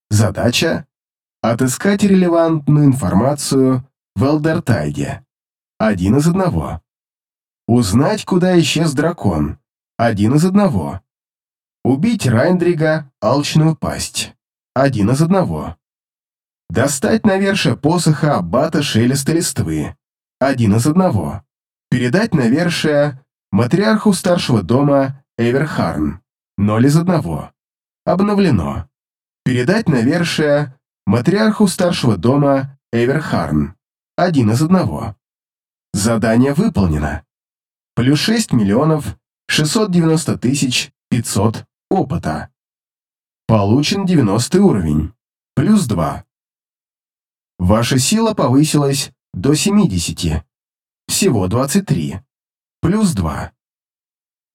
Задача — отыскать релевантную информацию в Элдертайде. Один из одного. Узнать, куда исчез дракон. Один из одного. Убить Райндрига, алчную пасть. Один из одного. Достать навершие посоха аббата шелеста листвы. Один из одного. Передать навершие матриарху старшего дома Эверхарн. Ноль из одного. Обновлено. Передать навершие матриарху старшего дома Эверхарн. Один из одного. Задание выполнено. Плюс 6 миллионов 690 тысяч 500 опыта. Получен 90 уровень. Плюс 2. Ваша сила повысилась до 70. Всего 23. Плюс 2.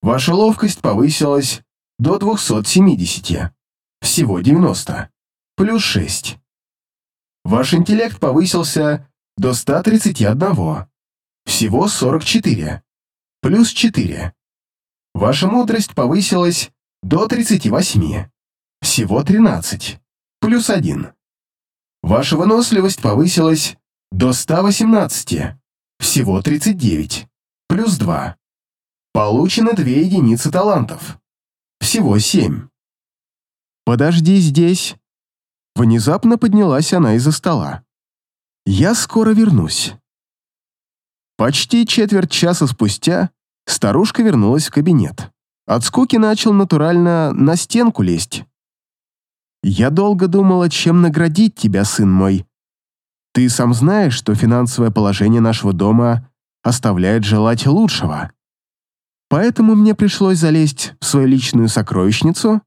Ваша ловкость повысилась до 270. Всего 90. Плюс 6. Ваш интеллект повысился до 131. Всего 44. Плюс 4. Ваша мудрость повысилась до 38. Всего 13. Плюс 1. Ваша выносливость повысилась до 118. Всего 39. Плюс 2. Получено 2 единицы талантов. Всего 7. «Подожди здесь». Внезапно поднялась она из-за стола. «Я скоро вернусь». Почти четверть часа спустя старушка вернулась в кабинет. От скуки начал натурально на стенку лезть. «Я долго думала, чем наградить тебя, сын мой. Ты сам знаешь, что финансовое положение нашего дома оставляет желать лучшего. Поэтому мне пришлось залезть в свою личную сокровищницу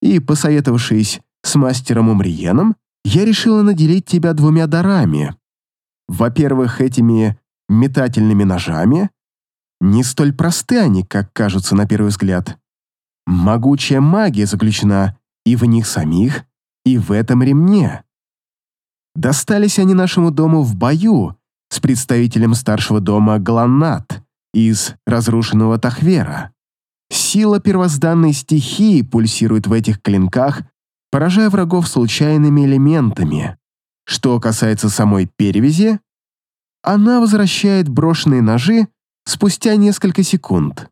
и, посоветовавшись с мастером Умриеном, я решила наделить тебя двумя дарами. Во-первых, этими метательными ножами. Не столь просты они, как кажутся на первый взгляд. Могучая магия заключена и в них самих, и в этом ремне. Достались они нашему дому в бою с представителем старшего дома Гланнат из разрушенного Тахвера. Сила первозданной стихии пульсирует в этих клинках, поражая врагов случайными элементами. Что касается самой перевязи, она возвращает брошенные ножи спустя несколько секунд.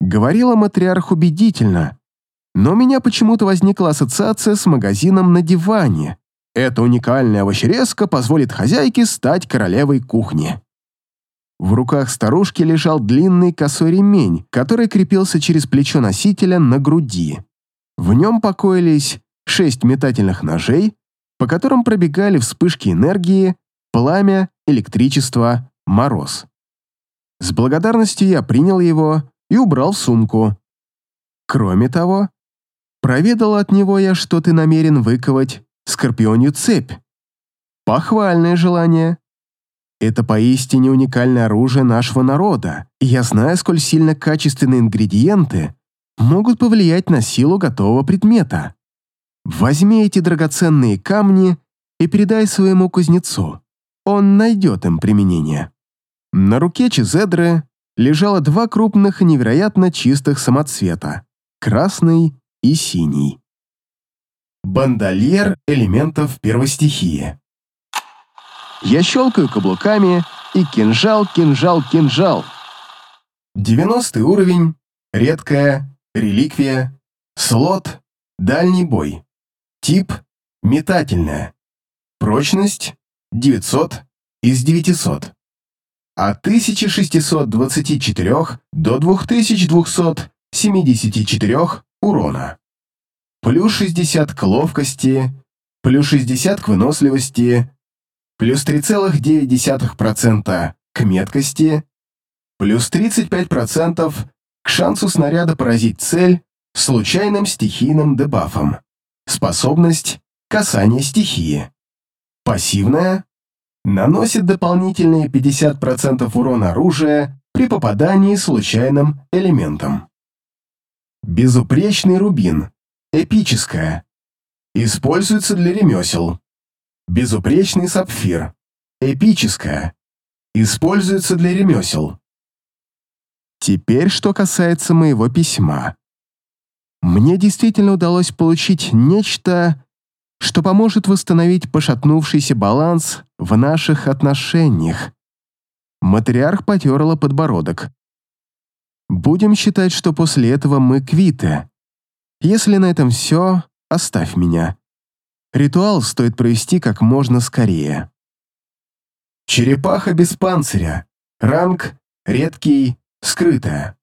Говорила матриарх убедительно, но у меня почему-то возникла ассоциация с магазином на диване. Эта уникальная овощерезка позволит хозяйке стать королевой кухни. В руках старушки лежал длинный косой ремень, который крепился через плечо носителя на груди. В нем покоились шесть метательных ножей, по которым пробегали вспышки энергии, пламя, электричество, мороз. С благодарностью я принял его и убрал в сумку. Кроме того, проведал от него я, что ты намерен выковать скорпионью цепь. Похвальное желание. Это поистине уникальное оружие нашего народа, и я знаю, сколь сильно качественные ингредиенты могут повлиять на силу готового предмета. Возьми эти драгоценные камни и передай своему кузнецу. Он найдет им применение. На руке Чезедры лежало два крупных и невероятно чистых самоцвета – красный и синий. Бандольер элементов первой стихии. Я щелкаю каблуками, и кинжал, кинжал, кинжал. 90 уровень, редкая, реликвия, слот, дальний бой. Тип – метательная. Прочность – 900 из 900. От 1624 до 2274 урона. Плюс 60 к ловкости, плюс 60 к выносливости, плюс 3,9% к меткости, плюс 35% к шансу снаряда поразить цель случайным стихийным дебафом. Способность касание стихии. Пассивная наносит дополнительные 50% урона оружия при попадании случайным элементом. Безупречный рубин. Эпическая. Используется для ремесел. Безупречный сапфир. Эпическая. Используется для ремесел. Теперь, что касается моего письма. Мне действительно удалось получить нечто, что поможет восстановить пошатнувшийся баланс в наших отношениях. Матриарх потерла подбородок. Будем считать, что после этого мы квиты. Если на этом все, оставь меня. Ритуал стоит провести как можно скорее. Черепаха без панциря. Ранг редкий, скрытая.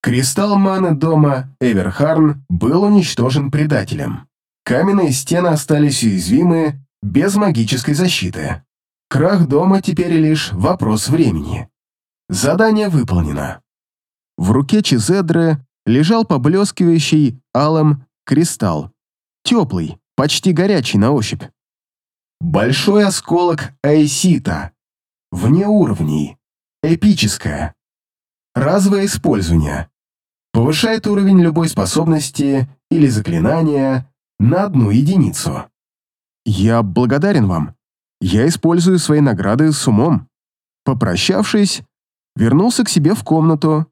Кристалл маны дома Эверхарн был уничтожен предателем. Каменные стены остались уязвимы, без магической защиты. Крах дома теперь лишь вопрос времени. Задание выполнено. В руке Чизедры лежал поблескивающий алым кристалл. Теплый, почти горячий на ощупь. Большой осколок Айсита. Вне уровней. Эпическое. Разовое использование. Повышает уровень любой способности или заклинания на одну единицу. Я благодарен вам. Я использую свои награды с умом. Попрощавшись, вернулся к себе в комнату.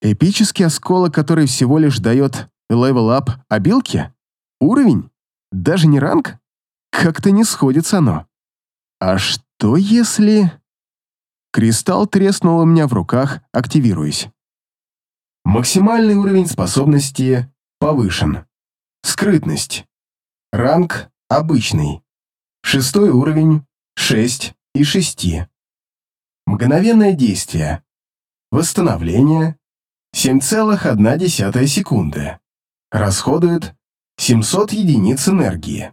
Эпический осколок, который всего лишь дает level-up обилки? Уровень? Даже не ранг? Как-то не сходится оно. А что если... Кристалл треснул у меня в руках, активируясь. Максимальный уровень способности повышен. Скрытность. Ранг обычный. Шестой уровень, 6 и 6. Мгновенное действие. Восстановление. 7,1 секунды. Расходует 700 единиц энергии.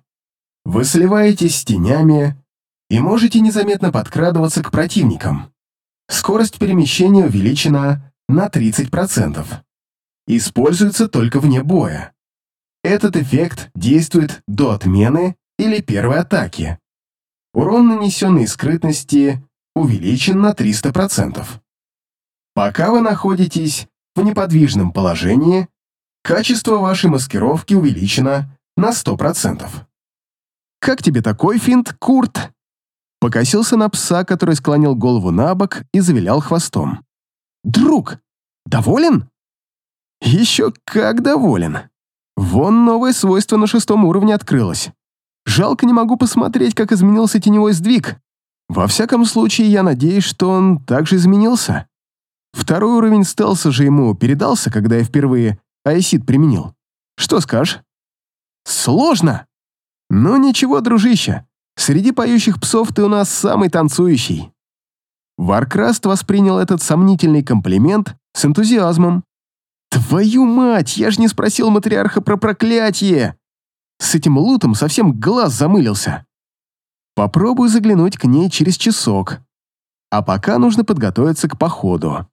Вы сливаетесь с тенями и можете незаметно подкрадываться к противникам. Скорость перемещения увеличена на 30%. Используется только вне боя. Этот эффект действует до отмены или первой атаки. Урон, нанесенный скрытности, увеличен на 300%. Пока вы находитесь в неподвижном положении, качество вашей маскировки увеличено на 100%. «Как тебе такой финт, Курт?» Покосился на пса, который склонил голову на бок и завилял хвостом. «Друг, доволен?» «Еще как доволен. Вон новое свойство на шестом уровне открылось. Жалко не могу посмотреть, как изменился теневой сдвиг. Во всяком случае, я надеюсь, что он также изменился. Второй уровень стелса же ему передался, когда я впервые айсид применил. Что скажешь? Сложно. Ну ничего, дружище, Среди поющих псов ты у нас самый танцующий». Варкраст воспринял этот сомнительный комплимент с энтузиазмом. «Твою мать, я же не спросил матриарха про проклятие!» С этим лутом совсем глаз замылился. Попробую заглянуть к ней через часок. А пока нужно подготовиться к походу.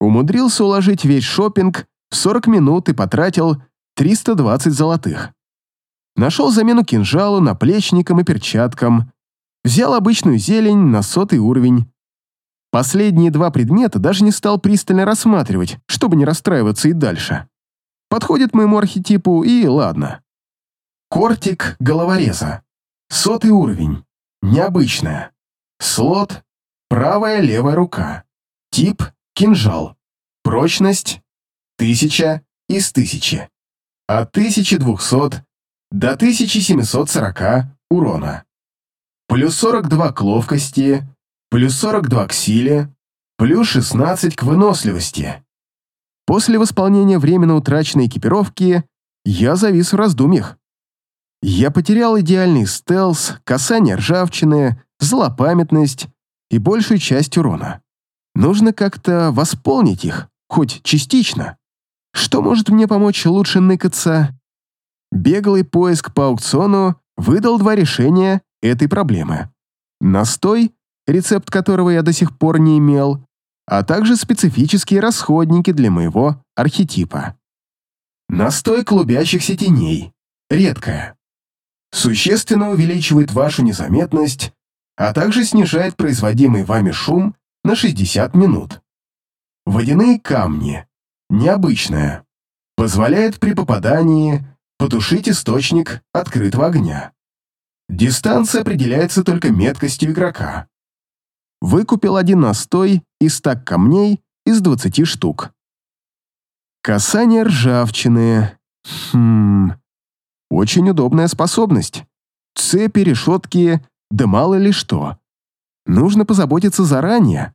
Умудрился уложить весь шопинг 40 минут и потратил 320 золотых. Нашел замену кинжалу, наплечникам и перчаткам. Взял обычную зелень на сотый уровень. Последние два предмета даже не стал пристально рассматривать, чтобы не расстраиваться и дальше. Подходит моему архетипу, и ладно. Кортик головореза. Сотый уровень. Необычная. Слот. Правая левая рука. Тип кинжал. Прочность 1000 из 1000. От 1200 до 1740 урона. Плюс 42 к ловкости, плюс 42 к силе, плюс 16 к выносливости. После восполнения временно утраченной экипировки я завис в раздумьях. Я потерял идеальный стелс, касание ржавчины, злопамятность и большую часть урона. Нужно как-то восполнить их, хоть частично. Что может мне помочь лучше ныкаться Беглый поиск по аукциону выдал два решения этой проблемы. Настой, рецепт которого я до сих пор не имел, а также специфические расходники для моего архетипа. Настой клубящихся теней. Редкая. Существенно увеличивает вашу незаметность, а также снижает производимый вами шум на 60 минут. Водяные камни. Необычная. Позволяет при попадании Потушить источник открытого огня. Дистанция определяется только меткостью игрока. Выкупил один настой и стак камней из 20 штук. Касание ржавчины. Хм. Очень удобная способность. Цепи, решетки, да мало ли что. Нужно позаботиться заранее.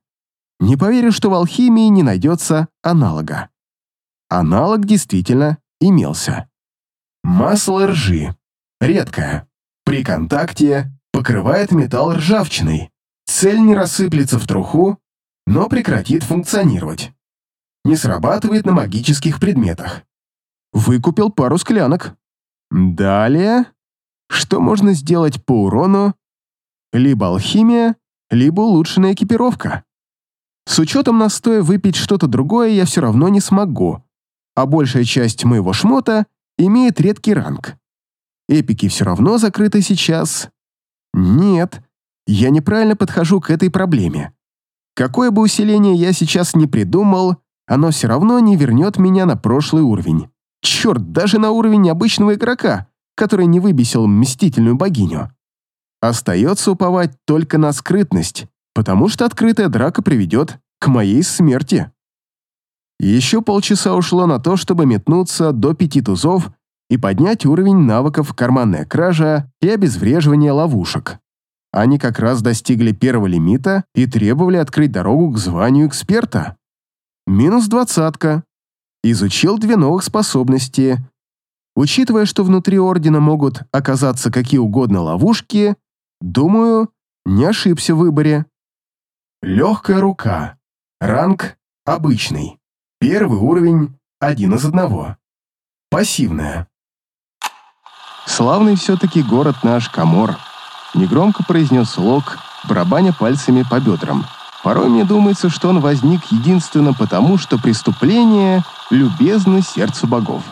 Не поверю, что в алхимии не найдется аналога. Аналог действительно имелся. Масло ржи. Редкое. При контакте покрывает металл ржавчиной. Цель не рассыплется в труху, но прекратит функционировать. Не срабатывает на магических предметах. Выкупил пару склянок. Далее, что можно сделать по урону? Либо алхимия, либо улучшенная экипировка. С учетом настоя выпить что-то другое я все равно не смогу, а большая часть моего шмота имеет редкий ранг. Эпики все равно закрыты сейчас. Нет, я неправильно подхожу к этой проблеме. Какое бы усиление я сейчас не придумал, оно все равно не вернет меня на прошлый уровень. Черт, даже на уровень обычного игрока, который не выбесил мстительную богиню. Остается уповать только на скрытность, потому что открытая драка приведет к моей смерти. Еще полчаса ушло на то, чтобы метнуться до пяти тузов и поднять уровень навыков карманная кража и обезвреживание ловушек. Они как раз достигли первого лимита и требовали открыть дорогу к званию эксперта. Минус двадцатка. Изучил две новых способности. Учитывая, что внутри Ордена могут оказаться какие угодно ловушки, думаю, не ошибся в выборе. Легкая рука. Ранг обычный. Первый уровень один из одного. Пассивная. Славный все-таки город наш Камор. Негромко произнес Лок, барабаня пальцами по бедрам. Порой мне думается, что он возник единственно потому, что преступление любезно сердцу богов.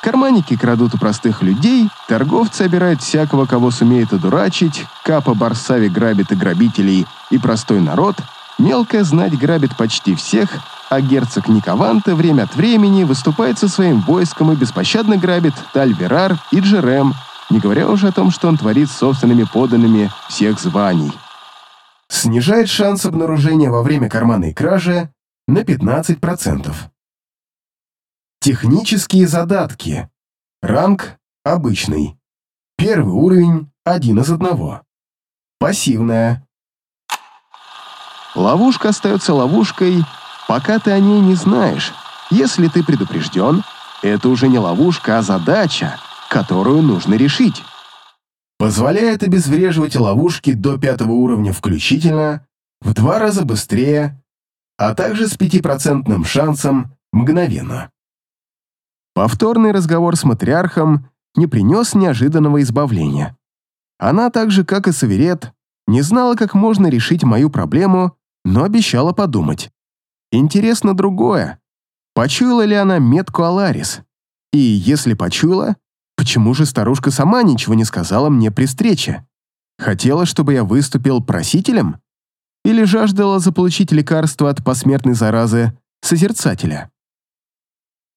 Карманники крадут у простых людей, торговцы обирают всякого, кого сумеет одурачить, Капа Барсави грабит и грабителей, и простой народ, мелкая знать грабит почти всех, а герцог Никованте время от времени выступает со своим войском и беспощадно грабит Тальверар и Джерем, не говоря уже о том, что он творит с собственными поданными всех званий. Снижает шанс обнаружения во время карманной кражи на 15%. Технические задатки. Ранг обычный. Первый уровень один из одного. Пассивная. Ловушка остается ловушкой, пока ты о ней не знаешь. Если ты предупрежден, это уже не ловушка, а задача, которую нужно решить. Позволяет обезвреживать ловушки до пятого уровня включительно, в два раза быстрее, а также с пятипроцентным шансом мгновенно. Повторный разговор с матриархом не принес неожиданного избавления. Она так же, как и Саверет, не знала, как можно решить мою проблему, но обещала подумать. Интересно другое. Почуяла ли она метку Аларис? И если почуяла, почему же старушка сама ничего не сказала мне при встрече? Хотела, чтобы я выступил просителем? Или жаждала заполучить лекарство от посмертной заразы созерцателя?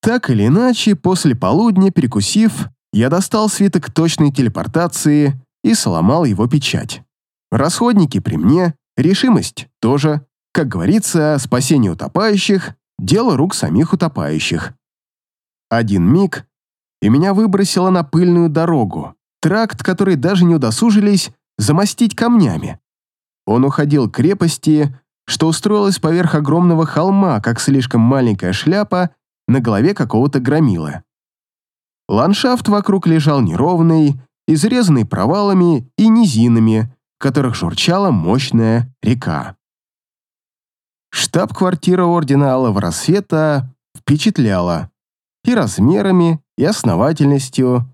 Так или иначе, после полудня, перекусив, я достал свиток точной телепортации и сломал его печать. Расходники при мне, решимость тоже. Как говорится, спасение утопающих — дело рук самих утопающих. Один миг, и меня выбросило на пыльную дорогу, тракт, который даже не удосужились замостить камнями. Он уходил к крепости, что устроилась поверх огромного холма, как слишком маленькая шляпа на голове какого-то громила. Ландшафт вокруг лежал неровный, изрезанный провалами и низинами, в которых журчала мощная река. Штаб-квартира Ордена Алого Рассвета впечатляла и размерами, и основательностью.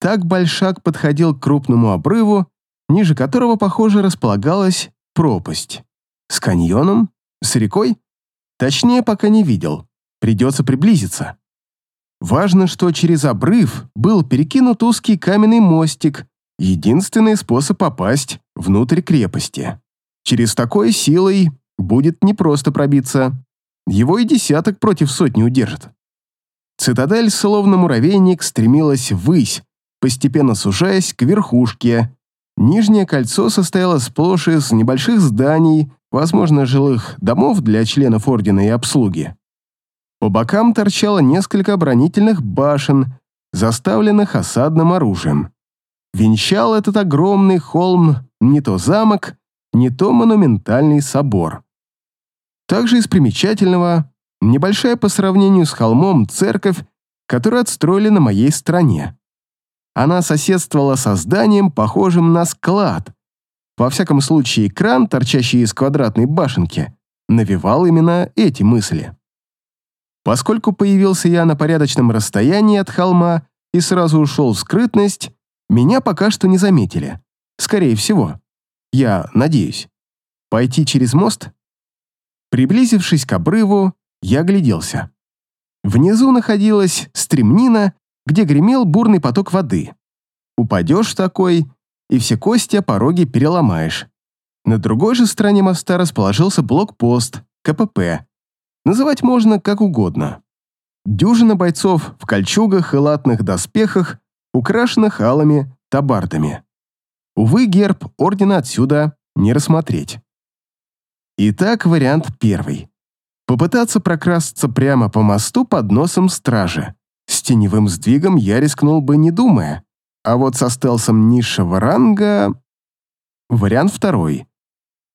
Так Большак подходил к крупному обрыву, ниже которого, похоже, располагалась пропасть. С каньоном? С рекой? Точнее, пока не видел. Придется приблизиться. Важно, что через обрыв был перекинут узкий каменный мостик, единственный способ попасть внутрь крепости. Через такой силой будет непросто пробиться. Его и десяток против сотни удержит. Цитадель, словно муравейник, стремилась ввысь, постепенно сужаясь к верхушке. Нижнее кольцо состояло сплошь из небольших зданий возможно, жилых домов для членов ордена и обслуги. По бокам торчало несколько оборонительных башен, заставленных осадным оружием. Венчал этот огромный холм не то замок, не то монументальный собор. Также из примечательного небольшая по сравнению с холмом церковь, которую отстроили на моей стороне. Она соседствовала со зданием, похожим на склад. Во всяком случае, кран, торчащий из квадратной башенки, навевал именно эти мысли. Поскольку появился я на порядочном расстоянии от холма и сразу ушел в скрытность, меня пока что не заметили. Скорее всего. Я надеюсь. Пойти через мост? Приблизившись к обрыву, я огляделся. Внизу находилась стремнина, где гремел бурный поток воды. Упадешь такой, и все кости о пороге переломаешь. На другой же стороне моста расположился блокпост, КПП. Называть можно как угодно. Дюжина бойцов в кольчугах и латных доспехах, украшенных алыми табардами. Увы, герб ордена отсюда не рассмотреть. Итак, вариант первый. Попытаться прокрасться прямо по мосту под носом стражи. С теневым сдвигом я рискнул бы, не думая. А вот со стелсом низшего ранга... Вариант второй.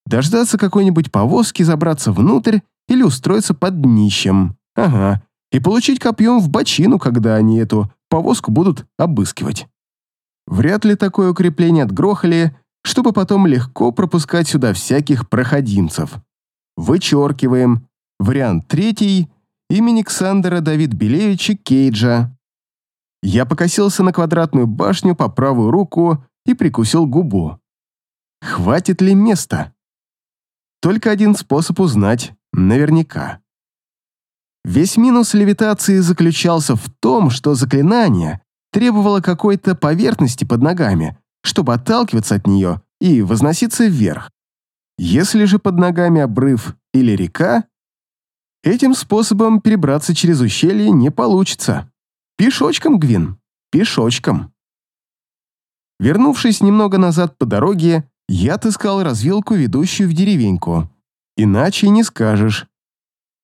Дождаться какой-нибудь повозки, забраться внутрь или устроиться под днищем. Ага. И получить копьем в бочину, когда они эту повозку будут обыскивать. Вряд ли такое укрепление отгрохали, чтобы потом легко пропускать сюда всяких проходимцев. Вычеркиваем. Вариант третий — имени Ксандера Давид Белевича Кейджа. Я покосился на квадратную башню по правую руку и прикусил губу. Хватит ли места? Только один способ узнать наверняка. Весь минус левитации заключался в том, что заклинание требовало какой-то поверхности под ногами, чтобы отталкиваться от нее и возноситься вверх. Если же под ногами обрыв или река, этим способом перебраться через ущелье не получится. Пешочком, Гвин, пешочком. Вернувшись немного назад по дороге, я отыскал развилку, ведущую в деревеньку. Иначе не скажешь.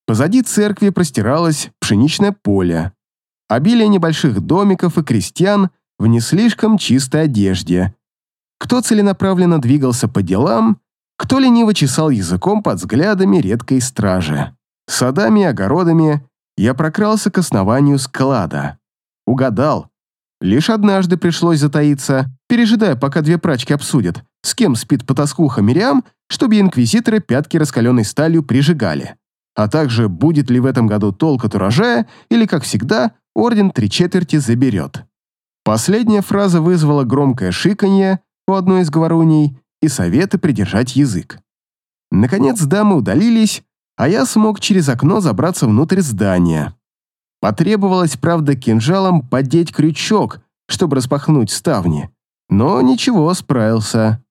Позади церкви простиралось пшеничное поле. Обилие небольших домиков и крестьян в не слишком чистой одежде. Кто целенаправленно двигался по делам, кто лениво чесал языком под взглядами редкой стражи. Садами и огородами я прокрался к основанию склада. Угадал. Лишь однажды пришлось затаиться, пережидая, пока две прачки обсудят, с кем спит потаскуха Мириам, чтобы инквизиторы пятки раскаленной сталью прижигали. А также, будет ли в этом году толк от урожая, или, как всегда, орден три четверти заберет. Последняя фраза вызвала громкое шиканье у одной из говоруней и советы придержать язык. Наконец дамы удалились, а я смог через окно забраться внутрь здания. Потребовалось, правда, кинжалом подеть крючок, чтобы распахнуть ставни, но ничего, справился.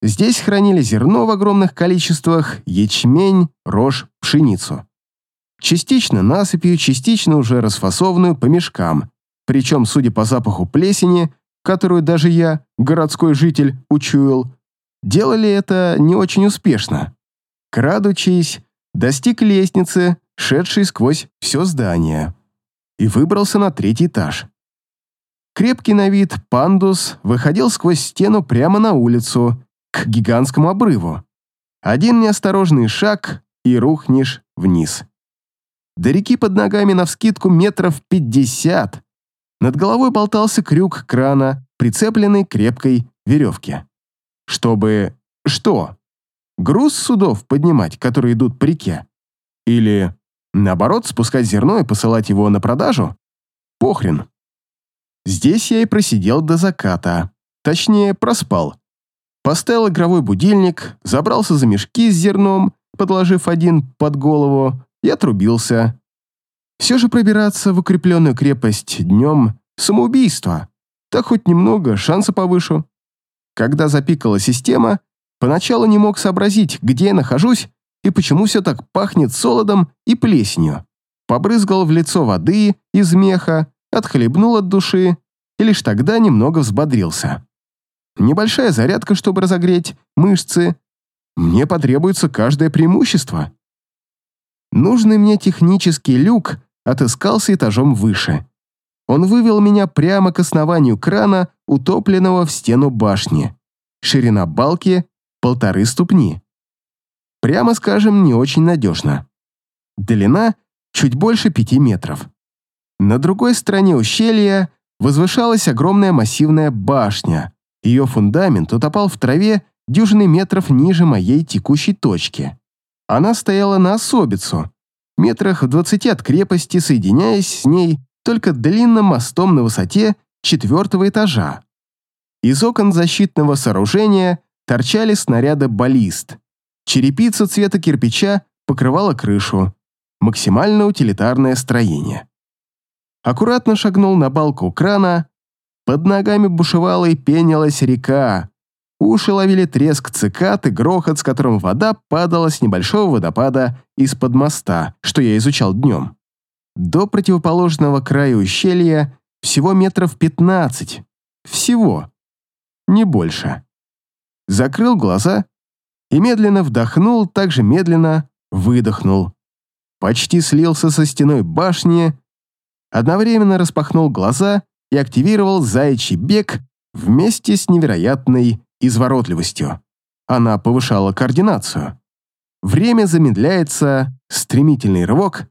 Здесь хранили зерно в огромных количествах, ячмень, рожь, пшеницу. Частично насыпью, частично уже расфасованную по мешкам, причем, судя по запаху плесени, которую даже я, городской житель, учуял, делали это не очень успешно. Крадучись, достиг лестницы, шедшей сквозь все здание, и выбрался на третий этаж. Крепкий на вид пандус выходил сквозь стену прямо на улицу, к гигантскому обрыву. Один неосторожный шаг, и рухнешь вниз. До реки под ногами навскидку метров пятьдесят. Над головой болтался крюк крана, прицепленный к крепкой веревке. Чтобы... что? Груз судов поднимать, которые идут по реке? Или, наоборот, спускать зерно и посылать его на продажу? Похрен. Здесь я и просидел до заката. Точнее, проспал. Поставил игровой будильник, забрался за мешки с зерном, подложив один под голову, и отрубился. Все же пробираться в укрепленную крепость днем – самоубийство. Так хоть немного, шанса повышу. Когда запикала система, поначалу не мог сообразить, где я нахожусь и почему все так пахнет солодом и плесенью. Побрызгал в лицо воды из меха, отхлебнул от души и лишь тогда немного взбодрился. Небольшая зарядка, чтобы разогреть мышцы, мне потребуется каждое преимущество. Нужный мне технический люк отыскался этажом выше. Он вывел меня прямо к основанию крана, утопленного в стену башни. Ширина балки — полторы ступни. Прямо скажем, не очень надежно. Длина — чуть больше пяти метров. На другой стороне ущелья возвышалась огромная массивная башня. Ее фундамент утопал в траве дюжины метров ниже моей текущей точки. Она стояла на особицу, метрах в двадцати от крепости, соединяясь с ней только длинным мостом на высоте четвертого этажа. Из окон защитного сооружения торчали снаряды баллист. Черепица цвета кирпича покрывала крышу. Максимально утилитарное строение. Аккуратно шагнул на балку крана. Под ногами бушевала и пенилась река. Уши ловили треск цикад и грохот, с которым вода падала с небольшого водопада из-под моста, что я изучал днем. До противоположного края ущелья всего метров пятнадцать. Всего. Не больше. Закрыл глаза и медленно вдохнул, также медленно выдохнул. Почти слился со стеной башни, одновременно распахнул глаза и активировал заячий бег вместе с невероятной изворотливостью. Она повышала координацию. Время замедляется, стремительный рывок,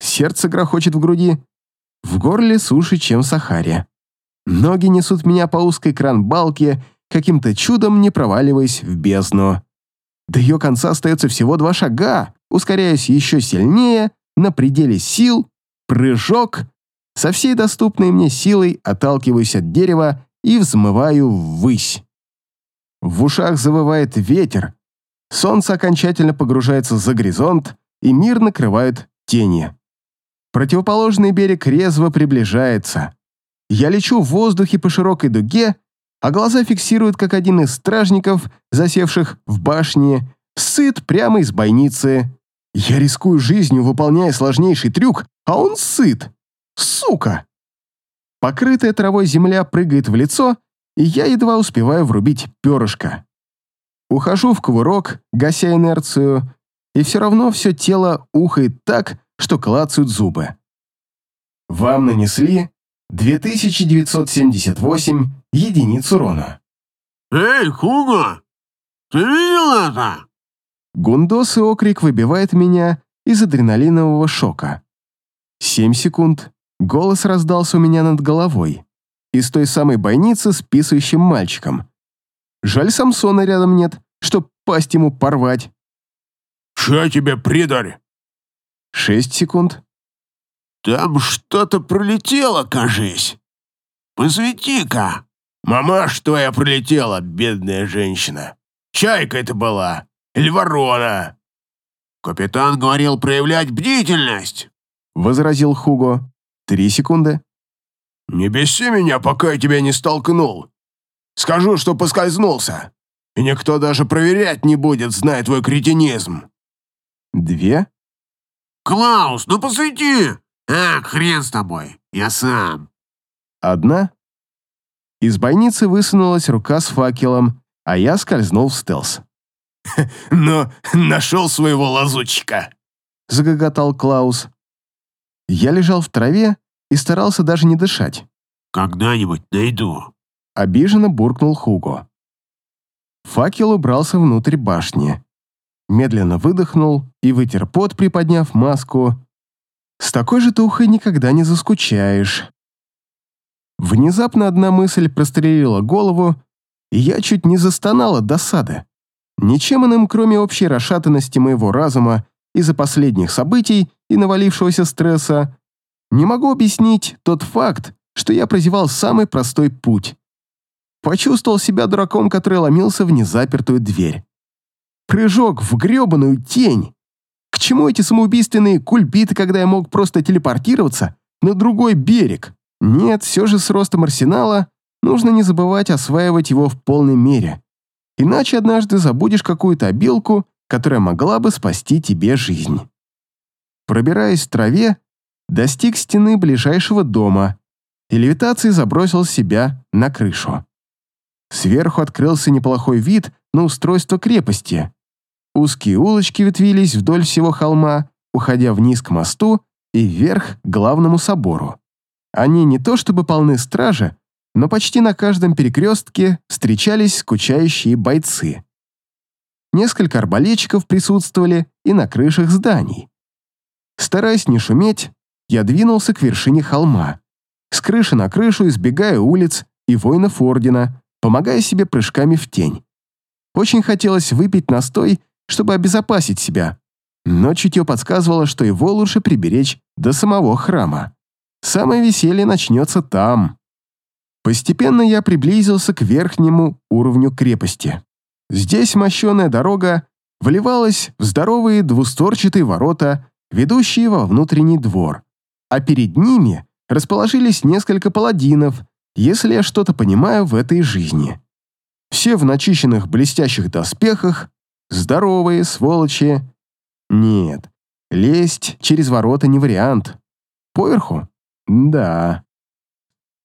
сердце грохочет в груди, в горле суше, чем в Сахаре. Ноги несут меня по узкой кран-балке, каким-то чудом не проваливаясь в бездну. До ее конца остается всего два шага, ускоряюсь еще сильнее, на пределе сил, прыжок, со всей доступной мне силой отталкиваюсь от дерева и взмываю ввысь. В ушах завывает ветер, солнце окончательно погружается за горизонт, и мир накрывает тени. Противоположный берег резво приближается. Я лечу в воздухе по широкой дуге, а глаза фиксируют, как один из стражников, засевших в башне, сыт прямо из бойницы. Я рискую жизнью, выполняя сложнейший трюк, а он сыт. Сука! Покрытая травой земля прыгает в лицо, и я едва успеваю врубить перышко. Ухожу в кувырок, гася инерцию, и все равно все тело ухает так, что клацают зубы. Вам нанесли 2978 единиц урона. «Эй, Хуго! Ты видел это?» Гундос и окрик выбивает меня из адреналинового шока. Семь секунд. Голос раздался у меня над головой. Из той самой бойницы с писающим мальчиком. Жаль, Самсона рядом нет, чтоб пасть ему порвать. «Ща тебе, придарь!» Шесть секунд. «Там что-то пролетело, кажись. Посвети-ка!» «Мамаш твоя пролетела, бедная женщина. Чайка это была. Или ворона?» Капитан говорил проявлять бдительность. Возразил Хуго. Три секунды. «Не беси меня, пока я тебя не столкнул. Скажу, что поскользнулся. И никто даже проверять не будет, зная твой кретинизм». Две. «Клаус, ну посвети!» «А, хрен с тобой, я сам». Одна. Из бойницы высунулась рука с факелом, а я скользнул в стелс. «Ну, нашел своего лазутчика!» — загоготал Клаус. Я лежал в траве и старался даже не дышать. «Когда-нибудь найду». Обиженно буркнул Хуго. Факел убрался внутрь башни. Медленно выдохнул и вытер пот, приподняв маску. С такой же тухой никогда не заскучаешь. Внезапно одна мысль прострелила голову, и я чуть не застонал от досады. Ничем иным, кроме общей расшатанности моего разума из-за последних событий и навалившегося стресса, не могу объяснить тот факт, что я прозевал самый простой путь. Почувствовал себя дураком, который ломился в незапертую дверь. Прыжок в гребаную тень. К чему эти самоубийственные кульбиты, когда я мог просто телепортироваться на другой берег? Нет, все же с ростом арсенала нужно не забывать осваивать его в полной мере. Иначе однажды забудешь какую-то обилку, которая могла бы спасти тебе жизнь. Пробираясь в траве, достиг стены ближайшего дома и левитацией забросил себя на крышу. Сверху открылся неплохой вид на устройство крепости. Узкие улочки ветвились вдоль всего холма, уходя вниз к мосту и вверх к главному собору. Они не то чтобы полны стражи, но почти на каждом перекрестке встречались скучающие бойцы. Несколько арбалетчиков присутствовали и на крышах зданий. Стараясь не шуметь, я двинулся к вершине холма. С крыши на крышу избегая улиц и воинов Ордена, помогая себе прыжками в тень. Очень хотелось выпить настой, чтобы обезопасить себя, но чутье подсказывало, что его лучше приберечь до самого храма. Самое веселье начнется там. Постепенно я приблизился к верхнему уровню крепости. Здесь мощеная дорога вливалась в здоровые двустворчатые ворота, ведущие во внутренний двор, а перед ними расположились несколько паладинов, если я что-то понимаю в этой жизни. Все в начищенных блестящих доспехах, здоровые, сволочи. Нет, лезть через ворота не вариант. Поверху? Да.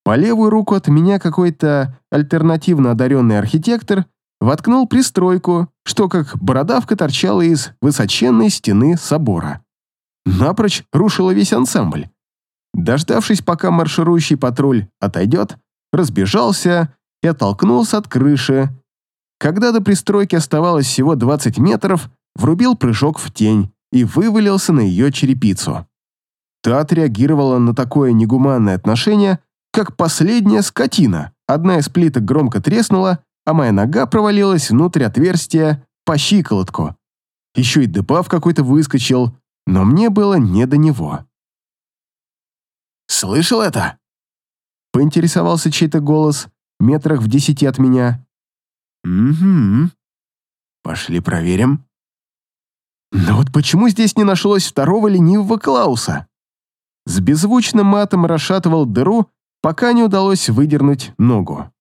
По левую руку от меня какой-то альтернативно одаренный архитектор воткнул пристройку, что как бородавка торчала из высоченной стены собора. Напрочь рушила весь ансамбль. Дождавшись, пока марширующий патруль отойдет, разбежался и оттолкнулся от крыши. Когда до пристройки оставалось всего 20 метров, врубил прыжок в тень и вывалился на ее черепицу. Та отреагировала на такое негуманное отношение, как последняя скотина. Одна из плиток громко треснула, а моя нога провалилась внутрь отверстия по щиколотку. Еще и дебаф какой-то выскочил, но мне было не до него. «Слышал это?» Поинтересовался чей-то голос, метрах в десяти от меня. «Угу. Пошли проверим». Но вот почему здесь не нашлось второго ленивого Клауса? С беззвучным матом расшатывал дыру, пока не удалось выдернуть ногу.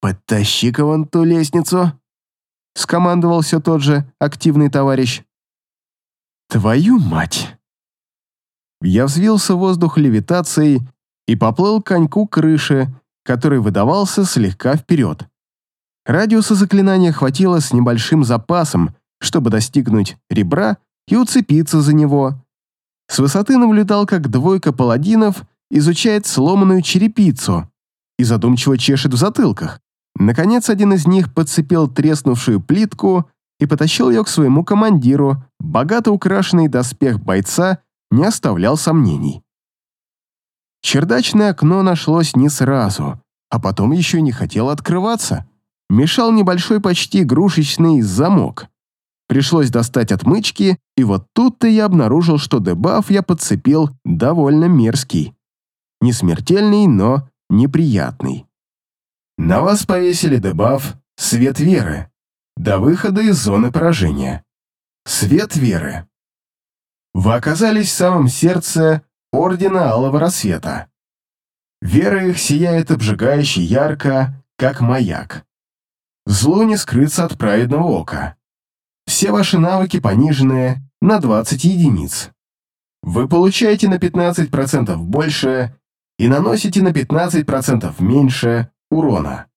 «Подтащи-ка вон ту лестницу», — скомандовал все тот же активный товарищ. «Твою мать!» Я взвился в воздух левитацией и поплыл к коньку крыши, который выдавался слегка вперед. Радиуса заклинания хватило с небольшим запасом, чтобы достигнуть ребра и уцепиться за него. С высоты наблюдал, как двойка паладинов изучает сломанную черепицу и задумчиво чешет в затылках. Наконец, один из них подцепил треснувшую плитку и потащил ее к своему командиру. Богато украшенный доспех бойца не оставлял сомнений. Чердачное окно нашлось не сразу, а потом еще не хотело открываться. Мешал небольшой почти игрушечный замок. Пришлось достать отмычки, и вот тут-то я обнаружил, что дебаф я подцепил довольно мерзкий. Не смертельный, но неприятный. На вас повесили дебаф «Свет веры» до выхода из зоны поражения. Свет веры. Вы оказались в самом сердце Ордена Алого Рассвета. Вера их сияет обжигающе ярко, как маяк. Зло не скрыться от праведного ока. Все ваши навыки понижены на 20 единиц. Вы получаете на 15% больше и наносите на 15% меньше урона.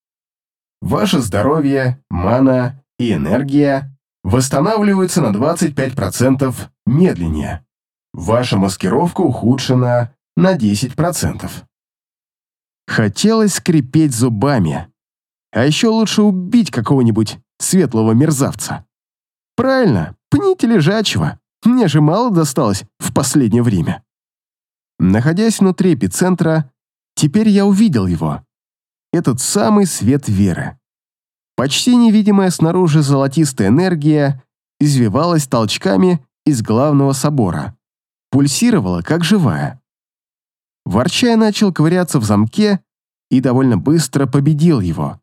Ваше здоровье, мана и энергия восстанавливаются на 25% медленнее. Ваша маскировка ухудшена на 10%. Хотелось скрипеть зубами. А еще лучше убить какого-нибудь светлого мерзавца. Правильно, пните лежачего. Мне же мало досталось в последнее время. Находясь внутри эпицентра, теперь я увидел его. Этот самый свет веры. Почти невидимая снаружи золотистая энергия извивалась толчками из главного собора пульсировала, как живая. Ворчая начал ковыряться в замке и довольно быстро победил его.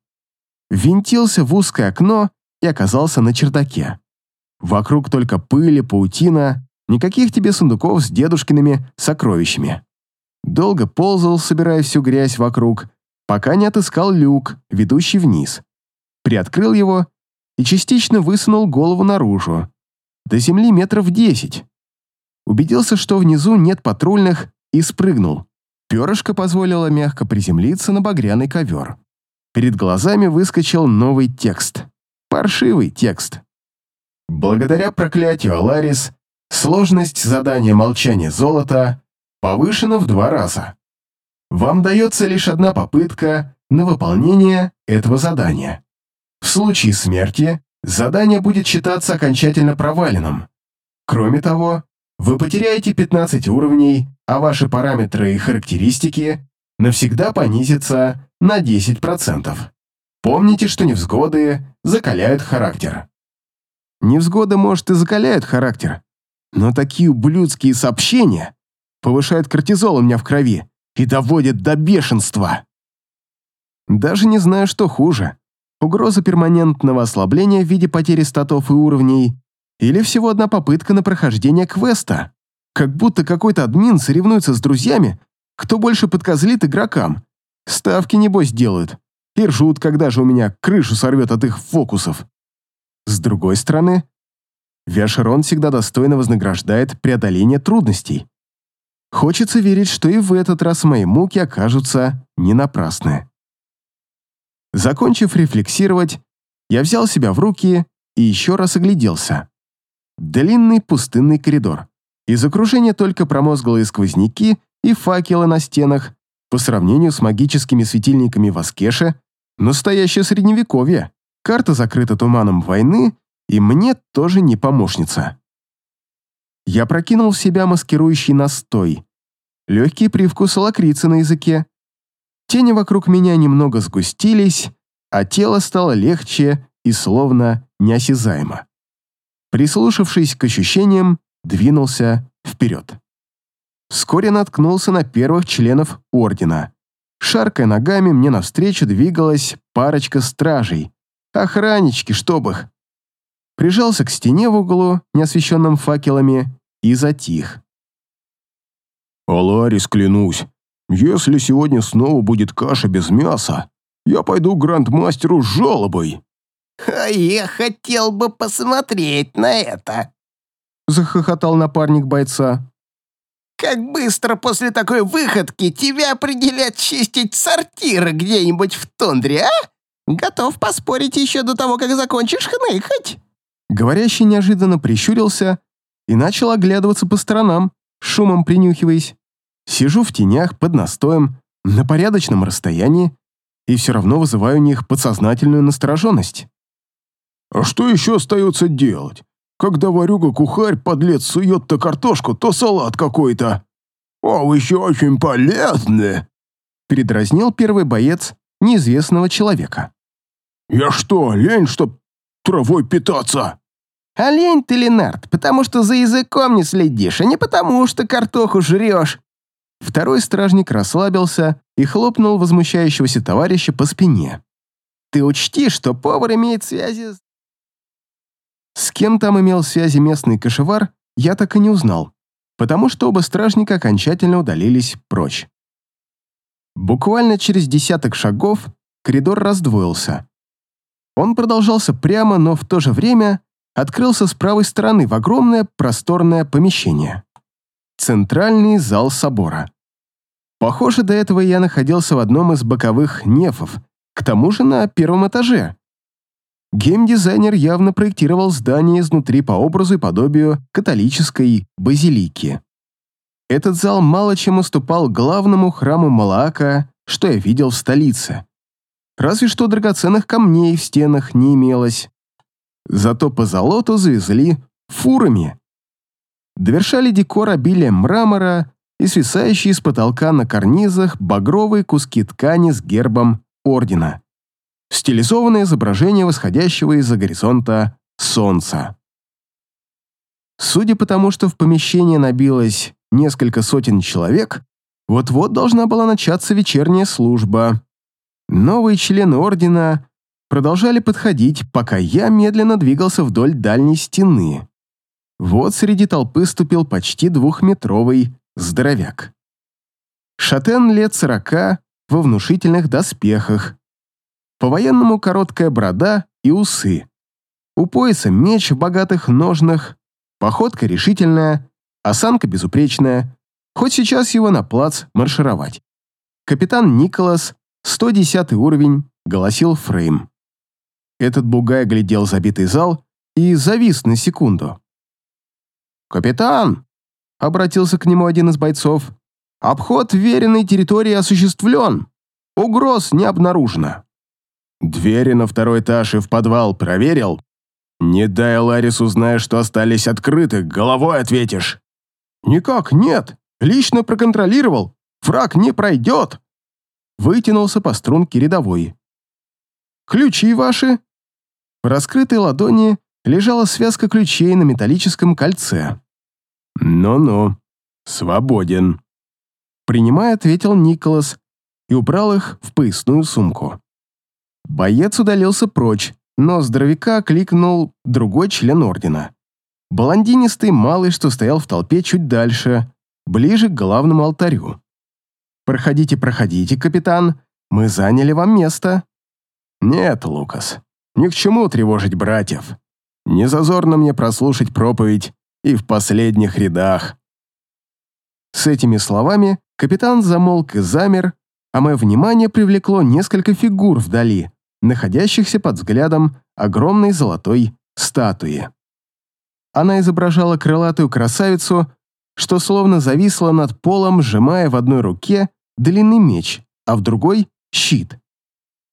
Винтился в узкое окно и оказался на чердаке. Вокруг только пыль и паутина, никаких тебе сундуков с дедушкиными сокровищами. Долго ползал, собирая всю грязь вокруг, пока не отыскал люк, ведущий вниз. Приоткрыл его и частично высунул голову наружу. До земли метров десять убедился, что внизу нет патрульных, и спрыгнул. Перышко позволило мягко приземлиться на багряный ковер. Перед глазами выскочил новый текст. Паршивый текст. Благодаря проклятию Аларис, сложность задания «Молчание золота» повышена в два раза. Вам дается лишь одна попытка на выполнение этого задания. В случае смерти задание будет считаться окончательно проваленным. Кроме того, вы потеряете 15 уровней, а ваши параметры и характеристики навсегда понизятся на 10%. Помните, что невзгоды закаляют характер. Невзгоды, может, и закаляют характер, но такие ублюдские сообщения повышают кортизол у меня в крови и доводят до бешенства. Даже не знаю, что хуже. Угроза перманентного ослабления в виде потери статов и уровней или всего одна попытка на прохождение квеста. Как будто какой-то админ соревнуется с друзьями, кто больше подкозлит игрокам. Ставки, небось, делают. И ржут, когда же у меня крышу сорвет от их фокусов. С другой стороны, Виашерон всегда достойно вознаграждает преодоление трудностей. Хочется верить, что и в этот раз мои муки окажутся не напрасны. Закончив рефлексировать, я взял себя в руки и еще раз огляделся. Длинный пустынный коридор. Из окружения только промозглые сквозняки и факелы на стенах, по сравнению с магическими светильниками в Аскеше, настоящее средневековье. Карта закрыта туманом войны, и мне тоже не помощница. Я прокинул в себя маскирующий настой. Легкий привкус лакрицы на языке. Тени вокруг меня немного сгустились, а тело стало легче и словно неосязаемо. Прислушавшись к ощущениям, двинулся вперед. Вскоре наткнулся на первых членов Ордена. Шаркая ногами, мне навстречу двигалась парочка стражей. Охраннички, чтоб их. Прижался к стене в углу, неосвещенном факелами, и затих. Аларис, клянусь, если сегодня снова будет каша без мяса, я пойду к грандмастеру с жалобой. «А я хотел бы посмотреть на это», — захохотал напарник бойца. «Как быстро после такой выходки тебя определят чистить сортиры где-нибудь в тундре, а? Готов поспорить еще до того, как закончишь хныкать». Говорящий неожиданно прищурился и начал оглядываться по сторонам, шумом принюхиваясь. Сижу в тенях под настоем, на порядочном расстоянии, и все равно вызываю у них подсознательную настороженность. А что еще остается делать? Когда варюга-кухарь подлец сует то картошку, то салат какой-то. Овощи очень полезны. Передразнил первый боец неизвестного человека. Я что, лень, чтоб травой питаться? А лень ты, Ленард, потому что за языком не следишь, а не потому что картоху жрешь. Второй стражник расслабился и хлопнул возмущающегося товарища по спине. Ты учти, что повар имеет связи с... С кем там имел связи местный кошевар, я так и не узнал, потому что оба стражника окончательно удалились прочь. Буквально через десяток шагов коридор раздвоился. Он продолжался прямо, но в то же время открылся с правой стороны в огромное просторное помещение. Центральный зал собора. Похоже, до этого я находился в одном из боковых нефов, к тому же на первом этаже. Геймдизайнер явно проектировал здание изнутри по образу и подобию католической базилики. Этот зал мало чем уступал главному храму Малаака, что я видел в столице. Разве что драгоценных камней в стенах не имелось. Зато по золоту завезли фурами. Довершали декор обилием мрамора и свисающие с потолка на карнизах багровые куски ткани с гербом ордена стилизованное изображение восходящего из-за горизонта солнца. Судя по тому, что в помещение набилось несколько сотен человек, вот-вот должна была начаться вечерняя служба. Новые члены ордена продолжали подходить, пока я медленно двигался вдоль дальней стены. Вот среди толпы ступил почти двухметровый здоровяк. Шатен лет сорока во внушительных доспехах, по-военному короткая борода и усы. У пояса меч в богатых ножнах, походка решительная, осанка безупречная, хоть сейчас его на плац маршировать. Капитан Николас, 110 уровень, голосил Фрейм. Этот бугай глядел забитый зал и завис на секунду. «Капитан!» — обратился к нему один из бойцов. «Обход веренной территории осуществлен. Угроз не обнаружено». Двери на второй этаж и в подвал проверил? Не дай Ларису знать, что остались открыты, головой ответишь. «Никак нет. Лично проконтролировал. Враг не пройдет!» Вытянулся по струнке рядовой. «Ключи ваши?» В раскрытой ладони лежала связка ключей на металлическом кольце. «Ну-ну, свободен», — принимая, ответил Николас и убрал их в поясную сумку. Боец удалился прочь, но здоровяка кликнул другой член ордена. Блондинистый малый, что стоял в толпе чуть дальше, ближе к главному алтарю. «Проходите, проходите, капитан, мы заняли вам место». «Нет, Лукас, ни к чему тревожить братьев. Не зазорно мне прослушать проповедь и в последних рядах». С этими словами капитан замолк и замер, а мое внимание привлекло несколько фигур вдали, находящихся под взглядом огромной золотой статуи. Она изображала крылатую красавицу, что словно зависла над полом, сжимая в одной руке длинный меч, а в другой — щит.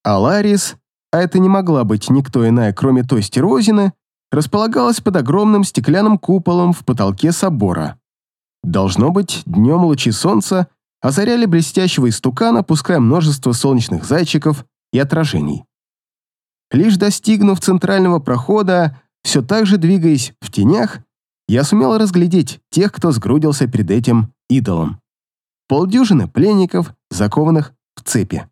А Ларис, а это не могла быть никто иная, кроме той стерозины, располагалась под огромным стеклянным куполом в потолке собора. Должно быть, днем лучи солнца озаряли блестящего истукана, пуская множество солнечных зайчиков и отражений. Лишь достигнув центрального прохода, все так же двигаясь в тенях, я сумел разглядеть тех, кто сгрудился перед этим идолом. Полдюжины пленников, закованных в цепи.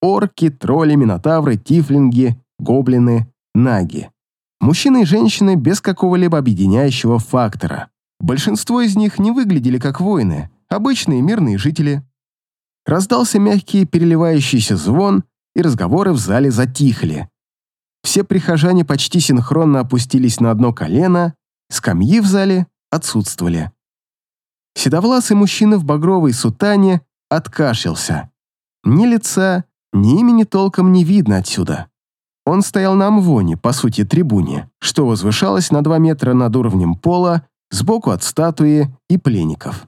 Орки, тролли, минотавры, тифлинги, гоблины, наги. Мужчины и женщины без какого-либо объединяющего фактора. Большинство из них не выглядели как воины, обычные мирные жители. Раздался мягкий переливающийся звон, и разговоры в зале затихли. Все прихожане почти синхронно опустились на одно колено, скамьи в зале отсутствовали. Седовласый мужчина в багровой сутане откашлялся. Ни лица, ни имени толком не видно отсюда. Он стоял на амвоне, по сути трибуне, что возвышалось на два метра над уровнем пола, сбоку от статуи и пленников.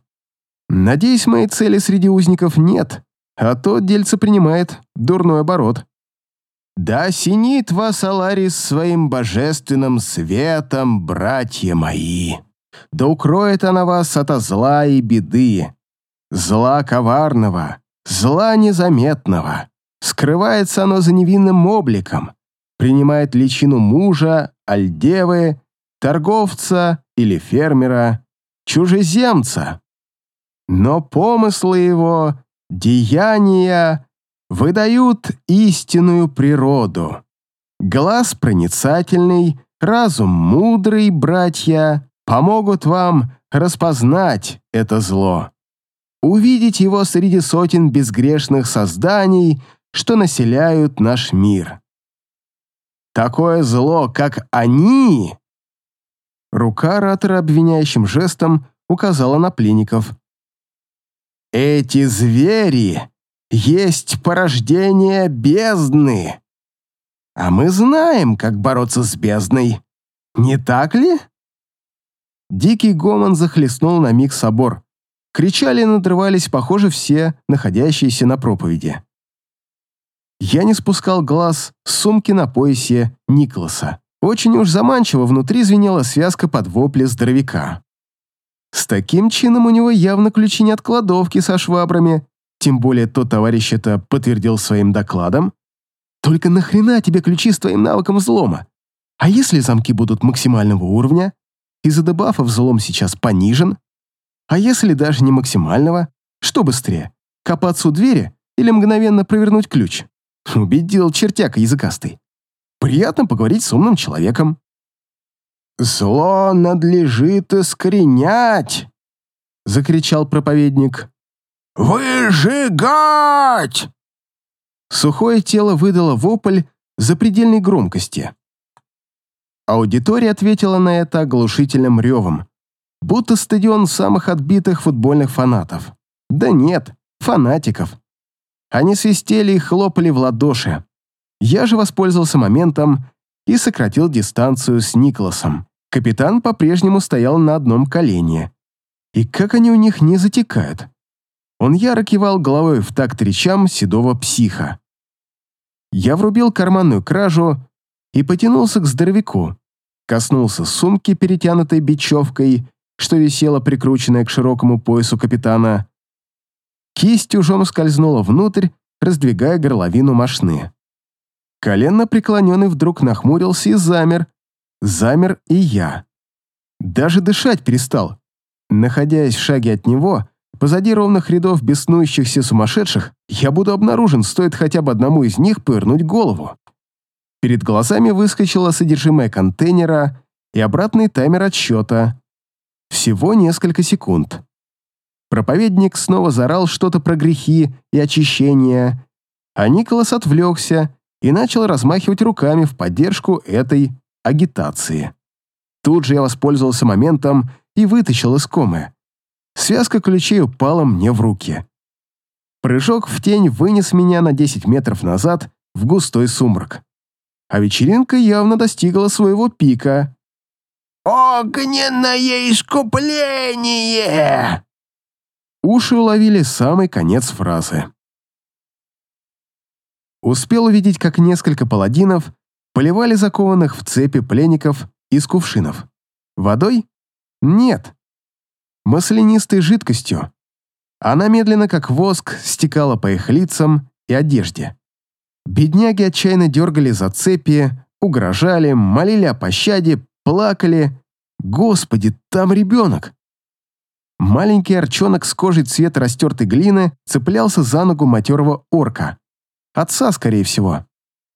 Надеюсь, моей цели среди узников нет, а то дельце принимает дурной оборот. Да осенит вас, Аларис, своим божественным светом, братья мои. Да укроет она вас ото зла и беды, зла коварного, зла незаметного. Скрывается оно за невинным обликом, принимает личину мужа, альдевы, торговца или фермера, чужеземца. Но помыслы его, деяния выдают истинную природу. Глаз проницательный, разум мудрый, братья, помогут вам распознать это зло. Увидеть его среди сотен безгрешных созданий, что населяют наш мир. Такое зло, как они... Рука оратора обвиняющим жестом указала на пленников. Эти звери есть порождение бездны. А мы знаем, как бороться с бездной. Не так ли? Дикий гомон захлестнул на миг собор. Кричали и надрывались, похоже, все, находящиеся на проповеди. Я не спускал глаз с сумки на поясе Николаса. Очень уж заманчиво внутри звенела связка под вопли здоровяка. С таким чином у него явно ключи не от кладовки со швабрами, тем более тот товарищ это подтвердил своим докладом. Только нахрена тебе ключи с твоим навыком взлома? А если замки будут максимального уровня? Из-за дебафа взлом сейчас понижен? А если даже не максимального? Что быстрее, копаться у двери или мгновенно провернуть ключ? Убедил чертяка языкастый. Приятно поговорить с умным человеком. «Зло надлежит искоренять!» — закричал проповедник. «Выжигать!» Сухое тело выдало вопль запредельной громкости. Аудитория ответила на это оглушительным ревом, будто стадион самых отбитых футбольных фанатов. Да нет, фанатиков. Они свистели и хлопали в ладоши. Я же воспользовался моментом и сократил дистанцию с Николасом. Капитан по-прежнему стоял на одном колене. И как они у них не затекают? Он яро кивал головой в такт речам седого психа. Я врубил карманную кражу и потянулся к здоровяку. Коснулся сумки, перетянутой бечевкой, что висела прикрученная к широкому поясу капитана. Кисть ужом скользнула внутрь, раздвигая горловину мошны. Коленно преклоненный вдруг нахмурился и замер. Замер и я. Даже дышать перестал. Находясь в шаге от него, позади ровных рядов беснующихся сумасшедших, я буду обнаружен, стоит хотя бы одному из них повернуть голову. Перед глазами выскочило содержимое контейнера и обратный таймер отсчета. Всего несколько секунд. Проповедник снова заорал что-то про грехи и очищение, а Николас отвлекся и начал размахивать руками в поддержку этой агитации. Тут же я воспользовался моментом и вытащил из комы. Связка ключей упала мне в руки. Прыжок в тень вынес меня на 10 метров назад в густой сумрак. А вечеринка явно достигла своего пика. «Огненное искупление!» Уши уловили самый конец фразы. Успел увидеть, как несколько паладинов поливали закованных в цепи пленников из кувшинов. Водой? Нет. Маслянистой жидкостью. Она медленно, как воск, стекала по их лицам и одежде. Бедняги отчаянно дергали за цепи, угрожали, молили о пощаде, плакали. Господи, там ребенок! Маленький арчонок с кожей цвета растертой глины цеплялся за ногу матерого орка. Отца, скорее всего.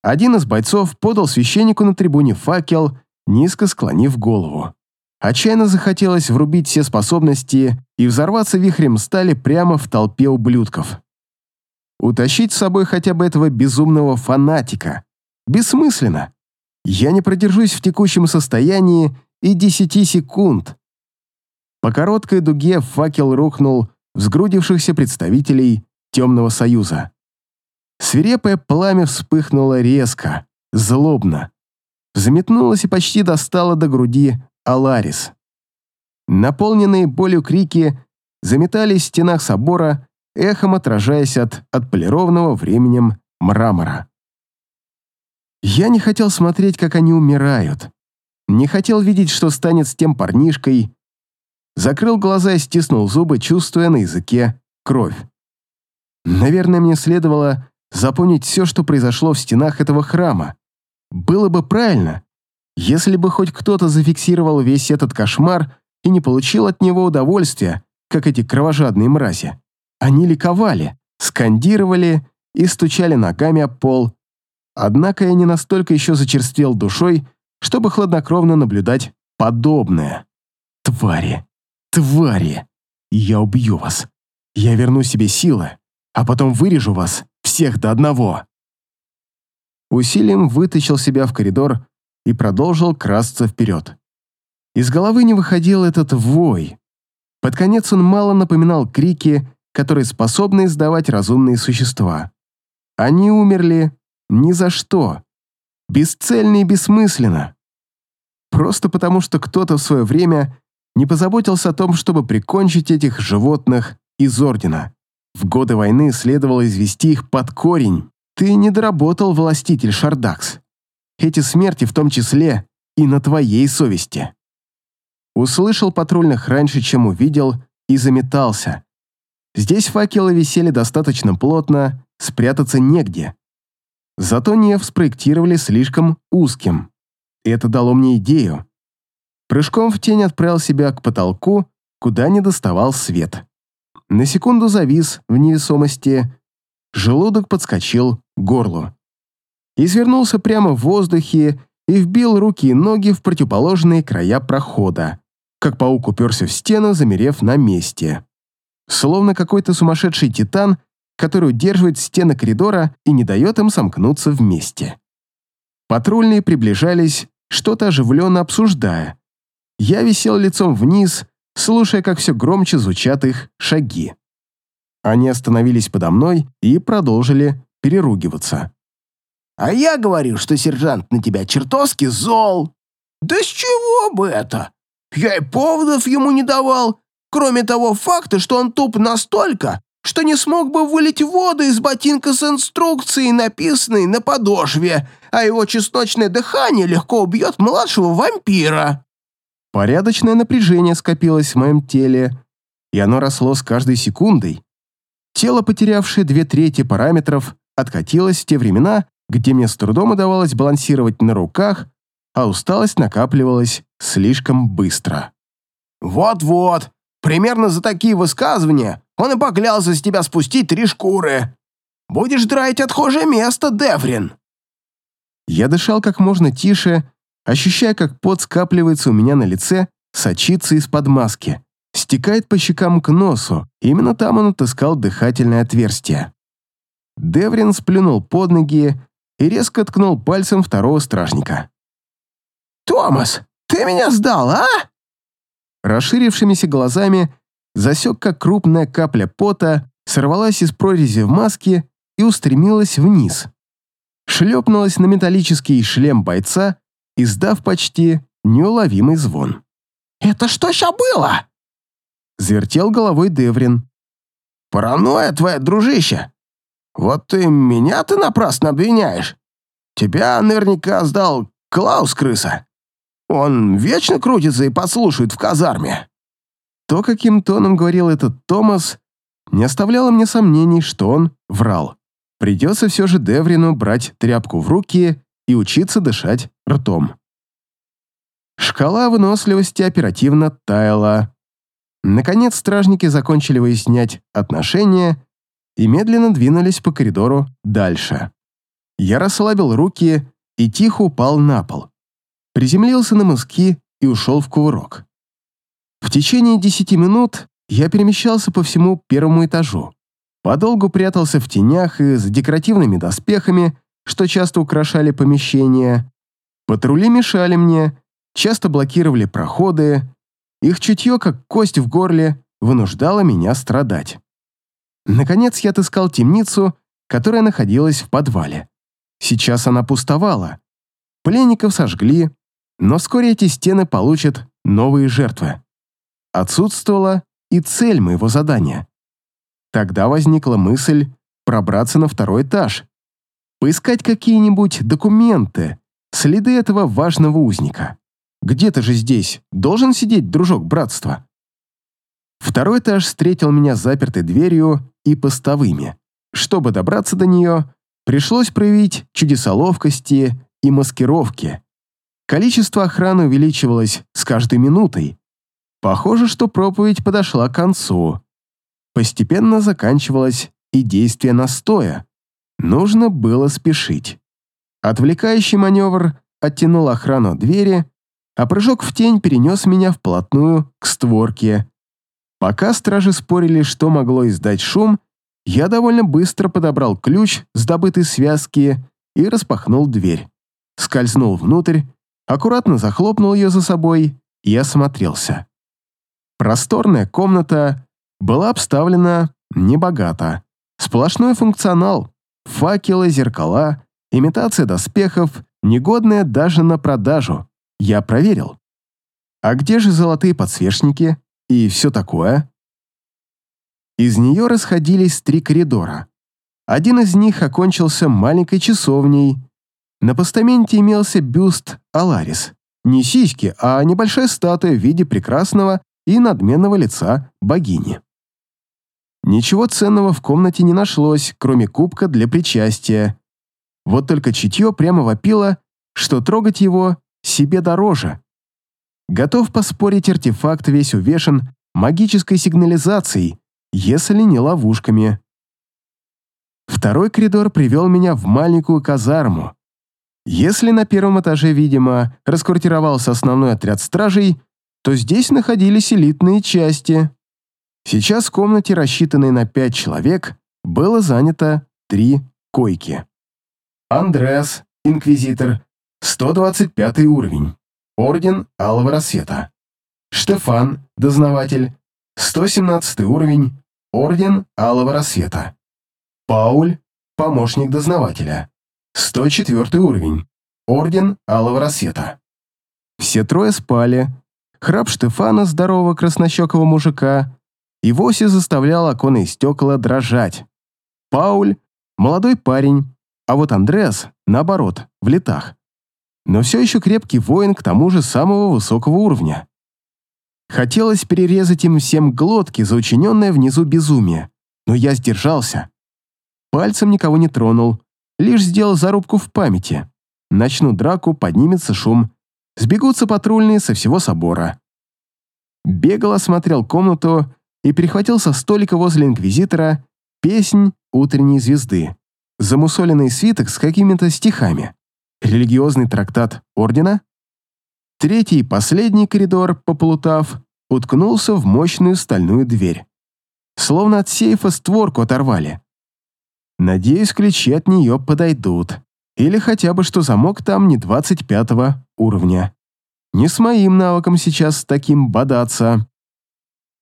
Один из бойцов подал священнику на трибуне факел, низко склонив голову. Отчаянно захотелось врубить все способности и взорваться вихрем стали прямо в толпе ублюдков. Утащить с собой хотя бы этого безумного фанатика. Бессмысленно. Я не продержусь в текущем состоянии и десяти секунд. По короткой дуге факел рухнул в сгрудившихся представителей Темного Союза. Свирепое пламя вспыхнуло резко, злобно. Заметнулось и почти достало до груди Аларис. Наполненные болью крики заметались в стенах собора, эхом отражаясь от отполированного временем мрамора. Я не хотел смотреть, как они умирают. Не хотел видеть, что станет с тем парнишкой. Закрыл глаза и стиснул зубы, чувствуя на языке кровь. Наверное, мне следовало запомнить все, что произошло в стенах этого храма. Было бы правильно, если бы хоть кто-то зафиксировал весь этот кошмар и не получил от него удовольствия, как эти кровожадные мрази. Они ликовали, скандировали и стучали ногами об пол. Однако я не настолько еще зачерствел душой, чтобы хладнокровно наблюдать подобное. Твари, твари, я убью вас. Я верну себе силы, а потом вырежу вас всех до одного. Усилием вытащил себя в коридор и продолжил красться вперед. Из головы не выходил этот вой. Под конец он мало напоминал крики, которые способны издавать разумные существа. Они умерли ни за что. Бесцельно и бессмысленно. Просто потому, что кто-то в свое время не позаботился о том, чтобы прикончить этих животных из Ордена. В годы войны следовало извести их под корень. Ты не доработал, властитель Шардакс. Эти смерти в том числе и на твоей совести. Услышал патрульных раньше, чем увидел, и заметался. Здесь факелы висели достаточно плотно, спрятаться негде. Зато неф спроектировали слишком узким. Это дало мне идею. Прыжком в тень отправил себя к потолку, куда не доставал свет. На секунду завис в невесомости, желудок подскочил к горлу извернулся прямо в воздухе и вбил руки и ноги в противоположные края прохода, как паук уперся в стену, замерев на месте. Словно какой-то сумасшедший титан, который удерживает стены коридора и не дает им сомкнуться вместе. Патрульные приближались, что-то оживленно обсуждая. Я висел лицом вниз, слушая, как все громче звучат их шаги. Они остановились подо мной и продолжили переругиваться. А я говорю, что сержант на тебя чертовски зол. Да с чего бы это? Я и поводов ему не давал, кроме того факта, что он туп настолько, что не смог бы вылить воду из ботинка с инструкцией, написанной на подошве, а его чесночное дыхание легко убьет младшего вампира. Порядочное напряжение скопилось в моем теле, и оно росло с каждой секундой. Тело, потерявшее две трети параметров, откатилось в те времена, где мне с трудом удавалось балансировать на руках, а усталость накапливалась слишком быстро. «Вот-вот, примерно за такие высказывания он и поклялся с тебя спустить три шкуры. Будешь драить отхожее место, Деврин!» Я дышал как можно тише, ощущая, как пот скапливается у меня на лице, сочится из-под маски, стекает по щекам к носу, именно там он отыскал дыхательное отверстие. Деврин сплюнул под ноги и резко ткнул пальцем второго стражника. «Томас, ты меня сдал, а?» Расширившимися глазами засек, как крупная капля пота сорвалась из прорези в маске и устремилась вниз. Шлепнулась на металлический шлем бойца, издав почти неуловимый звон. «Это что ща было?» Звертел головой Деврин. «Паранойя твоя, дружище! Вот ты меня ты напрасно обвиняешь. Тебя наверняка сдал Клаус-крыса. Он вечно крутится и подслушивает в казарме». То, каким тоном говорил этот Томас, не оставляло мне сомнений, что он врал. Придется все же Деврину брать тряпку в руки и учиться дышать ртом. Шкала выносливости оперативно таяла. Наконец стражники закончили выяснять отношения и медленно двинулись по коридору дальше. Я расслабил руки и тихо упал на пол. Приземлился на мыски и ушел в кувырок. В течение десяти минут я перемещался по всему первому этажу. Подолгу прятался в тенях и за декоративными доспехами, что часто украшали помещения. Патрули мешали мне, часто блокировали проходы. Их чутье, как кость в горле, вынуждало меня страдать. Наконец я отыскал темницу, которая находилась в подвале. Сейчас она пустовала. Пленников сожгли, но вскоре эти стены получат новые жертвы. Отсутствовала и цель моего задания. Тогда возникла мысль пробраться на второй этаж, поискать какие-нибудь документы, следы этого важного узника. Где-то же здесь должен сидеть дружок братства. Второй этаж встретил меня запертой дверью и постовыми. Чтобы добраться до нее, пришлось проявить чудеса ловкости и маскировки. Количество охраны увеличивалось с каждой минутой, Похоже, что проповедь подошла к концу. Постепенно заканчивалось и действие настоя. Нужно было спешить. Отвлекающий маневр оттянул охрану двери, а прыжок в тень перенес меня вплотную к створке. Пока стражи спорили, что могло издать шум, я довольно быстро подобрал ключ с добытой связки и распахнул дверь. Скользнул внутрь, аккуратно захлопнул ее за собой и осмотрелся. Просторная комната была обставлена небогато. Сплошной функционал, факелы, зеркала, имитация доспехов, негодная даже на продажу. Я проверил. А где же золотые подсвечники и все такое? Из нее расходились три коридора. Один из них окончился маленькой часовней. На постаменте имелся бюст Аларис. Не сиськи, а небольшая статуя в виде прекрасного и надменного лица богини. Ничего ценного в комнате не нашлось, кроме кубка для причастия. Вот только чутье прямо вопило, что трогать его себе дороже. Готов поспорить, артефакт весь увешан магической сигнализацией, если не ловушками. Второй коридор привел меня в маленькую казарму. Если на первом этаже, видимо, расквартировался основной отряд стражей, то здесь находились элитные части. Сейчас в комнате, рассчитанной на пять человек, было занято три койки. Андреас, инквизитор, 125 уровень, орден Алого Рассвета. Штефан, дознаватель, 117 уровень, орден Алого Рассвета. Пауль, помощник дознавателя, 104 уровень. Орден Алого Рассвета. Все трое спали. Храп Штефана, здорового краснощекого мужика, и вовсе заставлял оконные стекла дрожать. Пауль — молодой парень, а вот Андреас, наоборот, в летах. Но все еще крепкий воин к тому же самого высокого уровня. Хотелось перерезать им всем глотки за учиненное внизу безумие, но я сдержался. Пальцем никого не тронул, лишь сделал зарубку в памяти. Начну драку, поднимется шум. Сбегутся патрульные со всего собора. Бегал, осмотрел комнату и перехватил со столика возле инквизитора песнь утренней звезды. Замусоленный свиток с какими-то стихами. Религиозный трактат ордена. Третий и последний коридор, поплутав, уткнулся в мощную стальную дверь. Словно от сейфа створку оторвали. Надеюсь, ключи от нее подойдут. Или хотя бы, что замок там не 25 уровня. Не с моим навыком сейчас таким бодаться.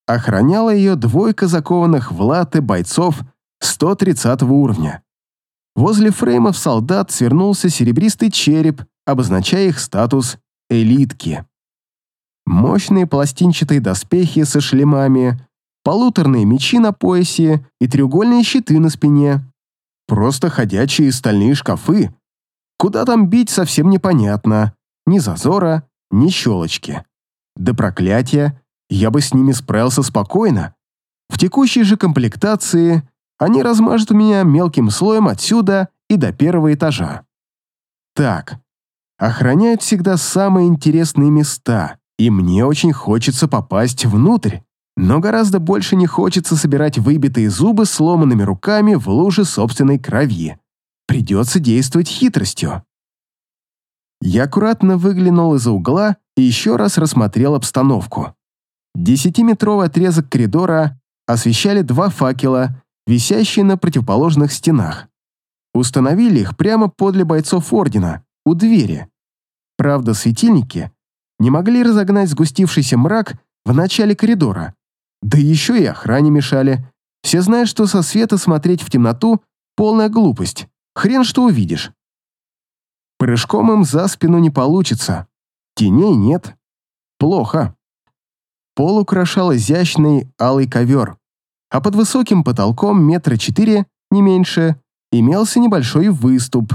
Охраняла ее двойка закованных в латы бойцов 130 уровня. Возле фреймов солдат свернулся серебристый череп, обозначая их статус элитки. Мощные пластинчатые доспехи со шлемами, полуторные мечи на поясе и треугольные щиты на спине. Просто ходячие стальные шкафы. Куда там бить, совсем непонятно. Ни зазора, ни щелочки. Да проклятия, я бы с ними справился спокойно. В текущей же комплектации они размажут меня мелким слоем отсюда и до первого этажа. Так, охраняют всегда самые интересные места, и мне очень хочется попасть внутрь. Но гораздо больше не хочется собирать выбитые зубы сломанными руками в луже собственной крови. Придется действовать хитростью. Я аккуратно выглянул из-за угла и еще раз рассмотрел обстановку. Десятиметровый отрезок коридора освещали два факела, висящие на противоположных стенах. Установили их прямо подле бойцов Ордена, у двери. Правда, светильники не могли разогнать сгустившийся мрак в начале коридора, да еще и охране мешали. Все знают, что со света смотреть в темноту — полная глупость. Хрен что увидишь. Прыжком им за спину не получится. Теней нет. Плохо. Пол украшал изящный алый ковер, а под высоким потолком метра четыре, не меньше, имелся небольшой выступ.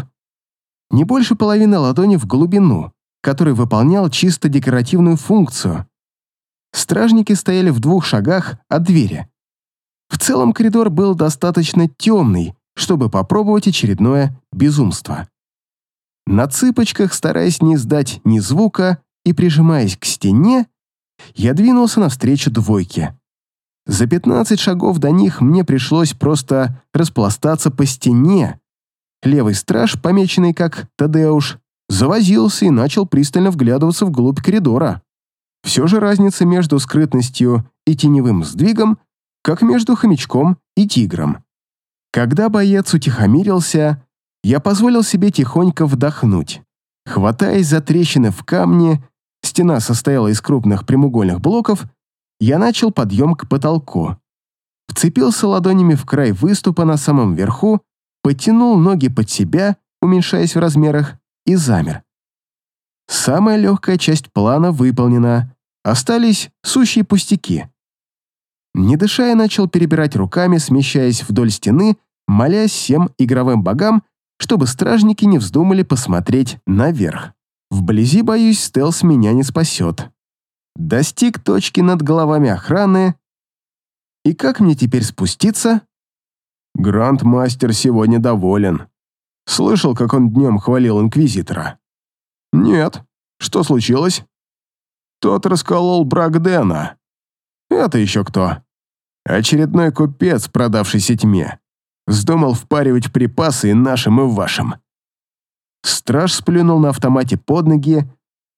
Не больше половины ладони в глубину, который выполнял чисто декоративную функцию, Стражники стояли в двух шагах от двери. В целом коридор был достаточно темный, чтобы попробовать очередное безумство. На цыпочках, стараясь не издать ни звука и прижимаясь к стене, я двинулся навстречу двойке. За 15 шагов до них мне пришлось просто распластаться по стене. Левый страж, помеченный как Тадеуш, завозился и начал пристально вглядываться вглубь коридора. Все же разница между скрытностью и теневым сдвигом, как между хомячком и тигром. Когда боец утихомирился, я позволил себе тихонько вдохнуть. Хватаясь за трещины в камне, стена состояла из крупных прямоугольных блоков, я начал подъем к потолку. Вцепился ладонями в край выступа на самом верху, потянул ноги под себя, уменьшаясь в размерах, и замер. Самая легкая часть плана выполнена. Остались сущие пустяки. Не дыша, я начал перебирать руками, смещаясь вдоль стены, молясь всем игровым богам, чтобы стражники не вздумали посмотреть наверх. Вблизи, боюсь, стелс меня не спасет. Достиг точки над головами охраны. И как мне теперь спуститься? Гранд-мастер сегодня доволен. Слышал, как он днем хвалил Инквизитора? Нет. Что случилось? Тот расколол Брагдена. Это еще кто? Очередной купец, продавшийся тьме. Вздумал впаривать припасы и нашим, и вашим. Страж сплюнул на автомате под ноги,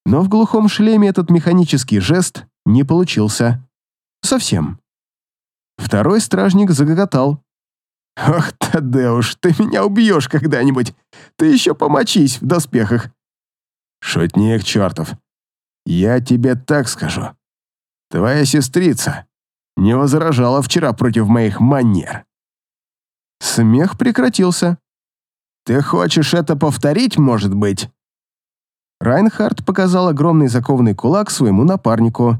но в глухом шлеме этот механический жест не получился. Совсем. Второй стражник загоготал. «Ох, Тадеуш, ты меня убьешь когда-нибудь! Ты еще помочись в доспехах!» «Шутник чертов! Я тебе так скажу. Твоя сестрица не возражала вчера против моих манер. Смех прекратился. Ты хочешь это повторить, может быть?» Райнхард показал огромный закованный кулак своему напарнику.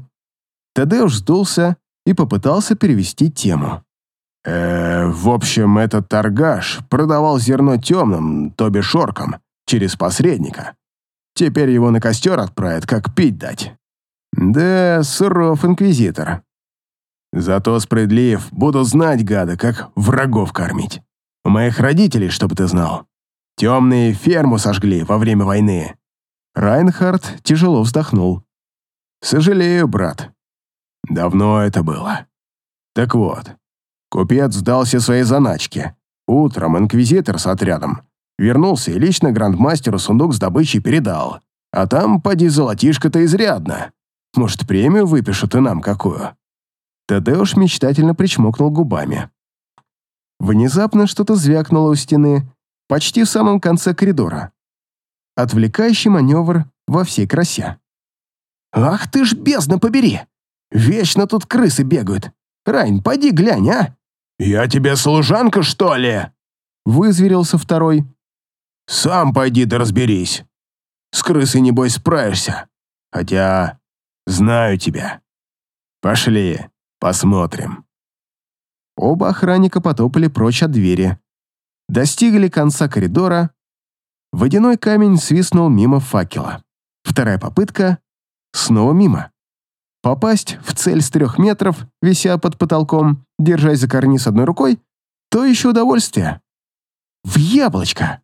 Тадеуш сдулся и попытался перевести тему. «Э, в общем, этот торгаш продавал зерно темным, то бишь оркам, через посредника. Теперь его на костер отправят, как пить дать. Да, суров инквизитор. Зато справедлив, буду знать, гада, как врагов кормить. У моих родителей, чтобы ты знал. Темные ферму сожгли во время войны. Райнхард тяжело вздохнул. Сожалею, брат. Давно это было. Так вот, купец сдал все свои заначки. Утром инквизитор с отрядом вернулся и лично грандмастеру сундук с добычей передал. А там, поди, золотишко-то изрядно. Может, премию выпишут и нам какую?» Тадеуш мечтательно причмокнул губами. Внезапно что-то звякнуло у стены, почти в самом конце коридора. Отвлекающий маневр во всей красе. «Ах ты ж бездна побери! Вечно тут крысы бегают! Райн, поди глянь, а!» «Я тебе служанка, что ли?» Вызверился второй. «Сам пойди да разберись. С крысой, небось, справишься. Хотя знаю тебя. Пошли, посмотрим». Оба охранника потопали прочь от двери. Достигли конца коридора. Водяной камень свистнул мимо факела. Вторая попытка — снова мимо. Попасть в цель с трех метров, вися под потолком, держась за карниз одной рукой, то еще удовольствие. В яблочко!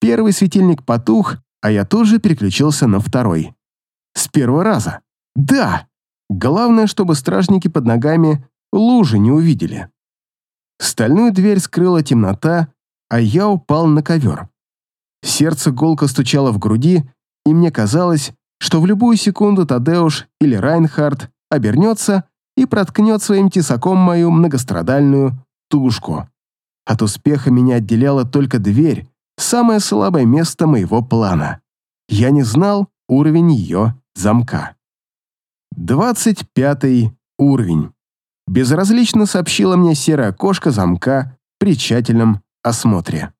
Первый светильник потух, а я тут же переключился на второй. С первого раза. Да! Главное, чтобы стражники под ногами лужи не увидели. Стальную дверь скрыла темнота, а я упал на ковер. Сердце голко стучало в груди, и мне казалось, что в любую секунду Тадеуш или Райнхард обернется и проткнет своим тесаком мою многострадальную тушку. От успеха меня отделяла только дверь, самое слабое место моего плана. Я не знал уровень ее замка. Двадцать пятый уровень. Безразлично сообщила мне серая кошка замка при тщательном осмотре.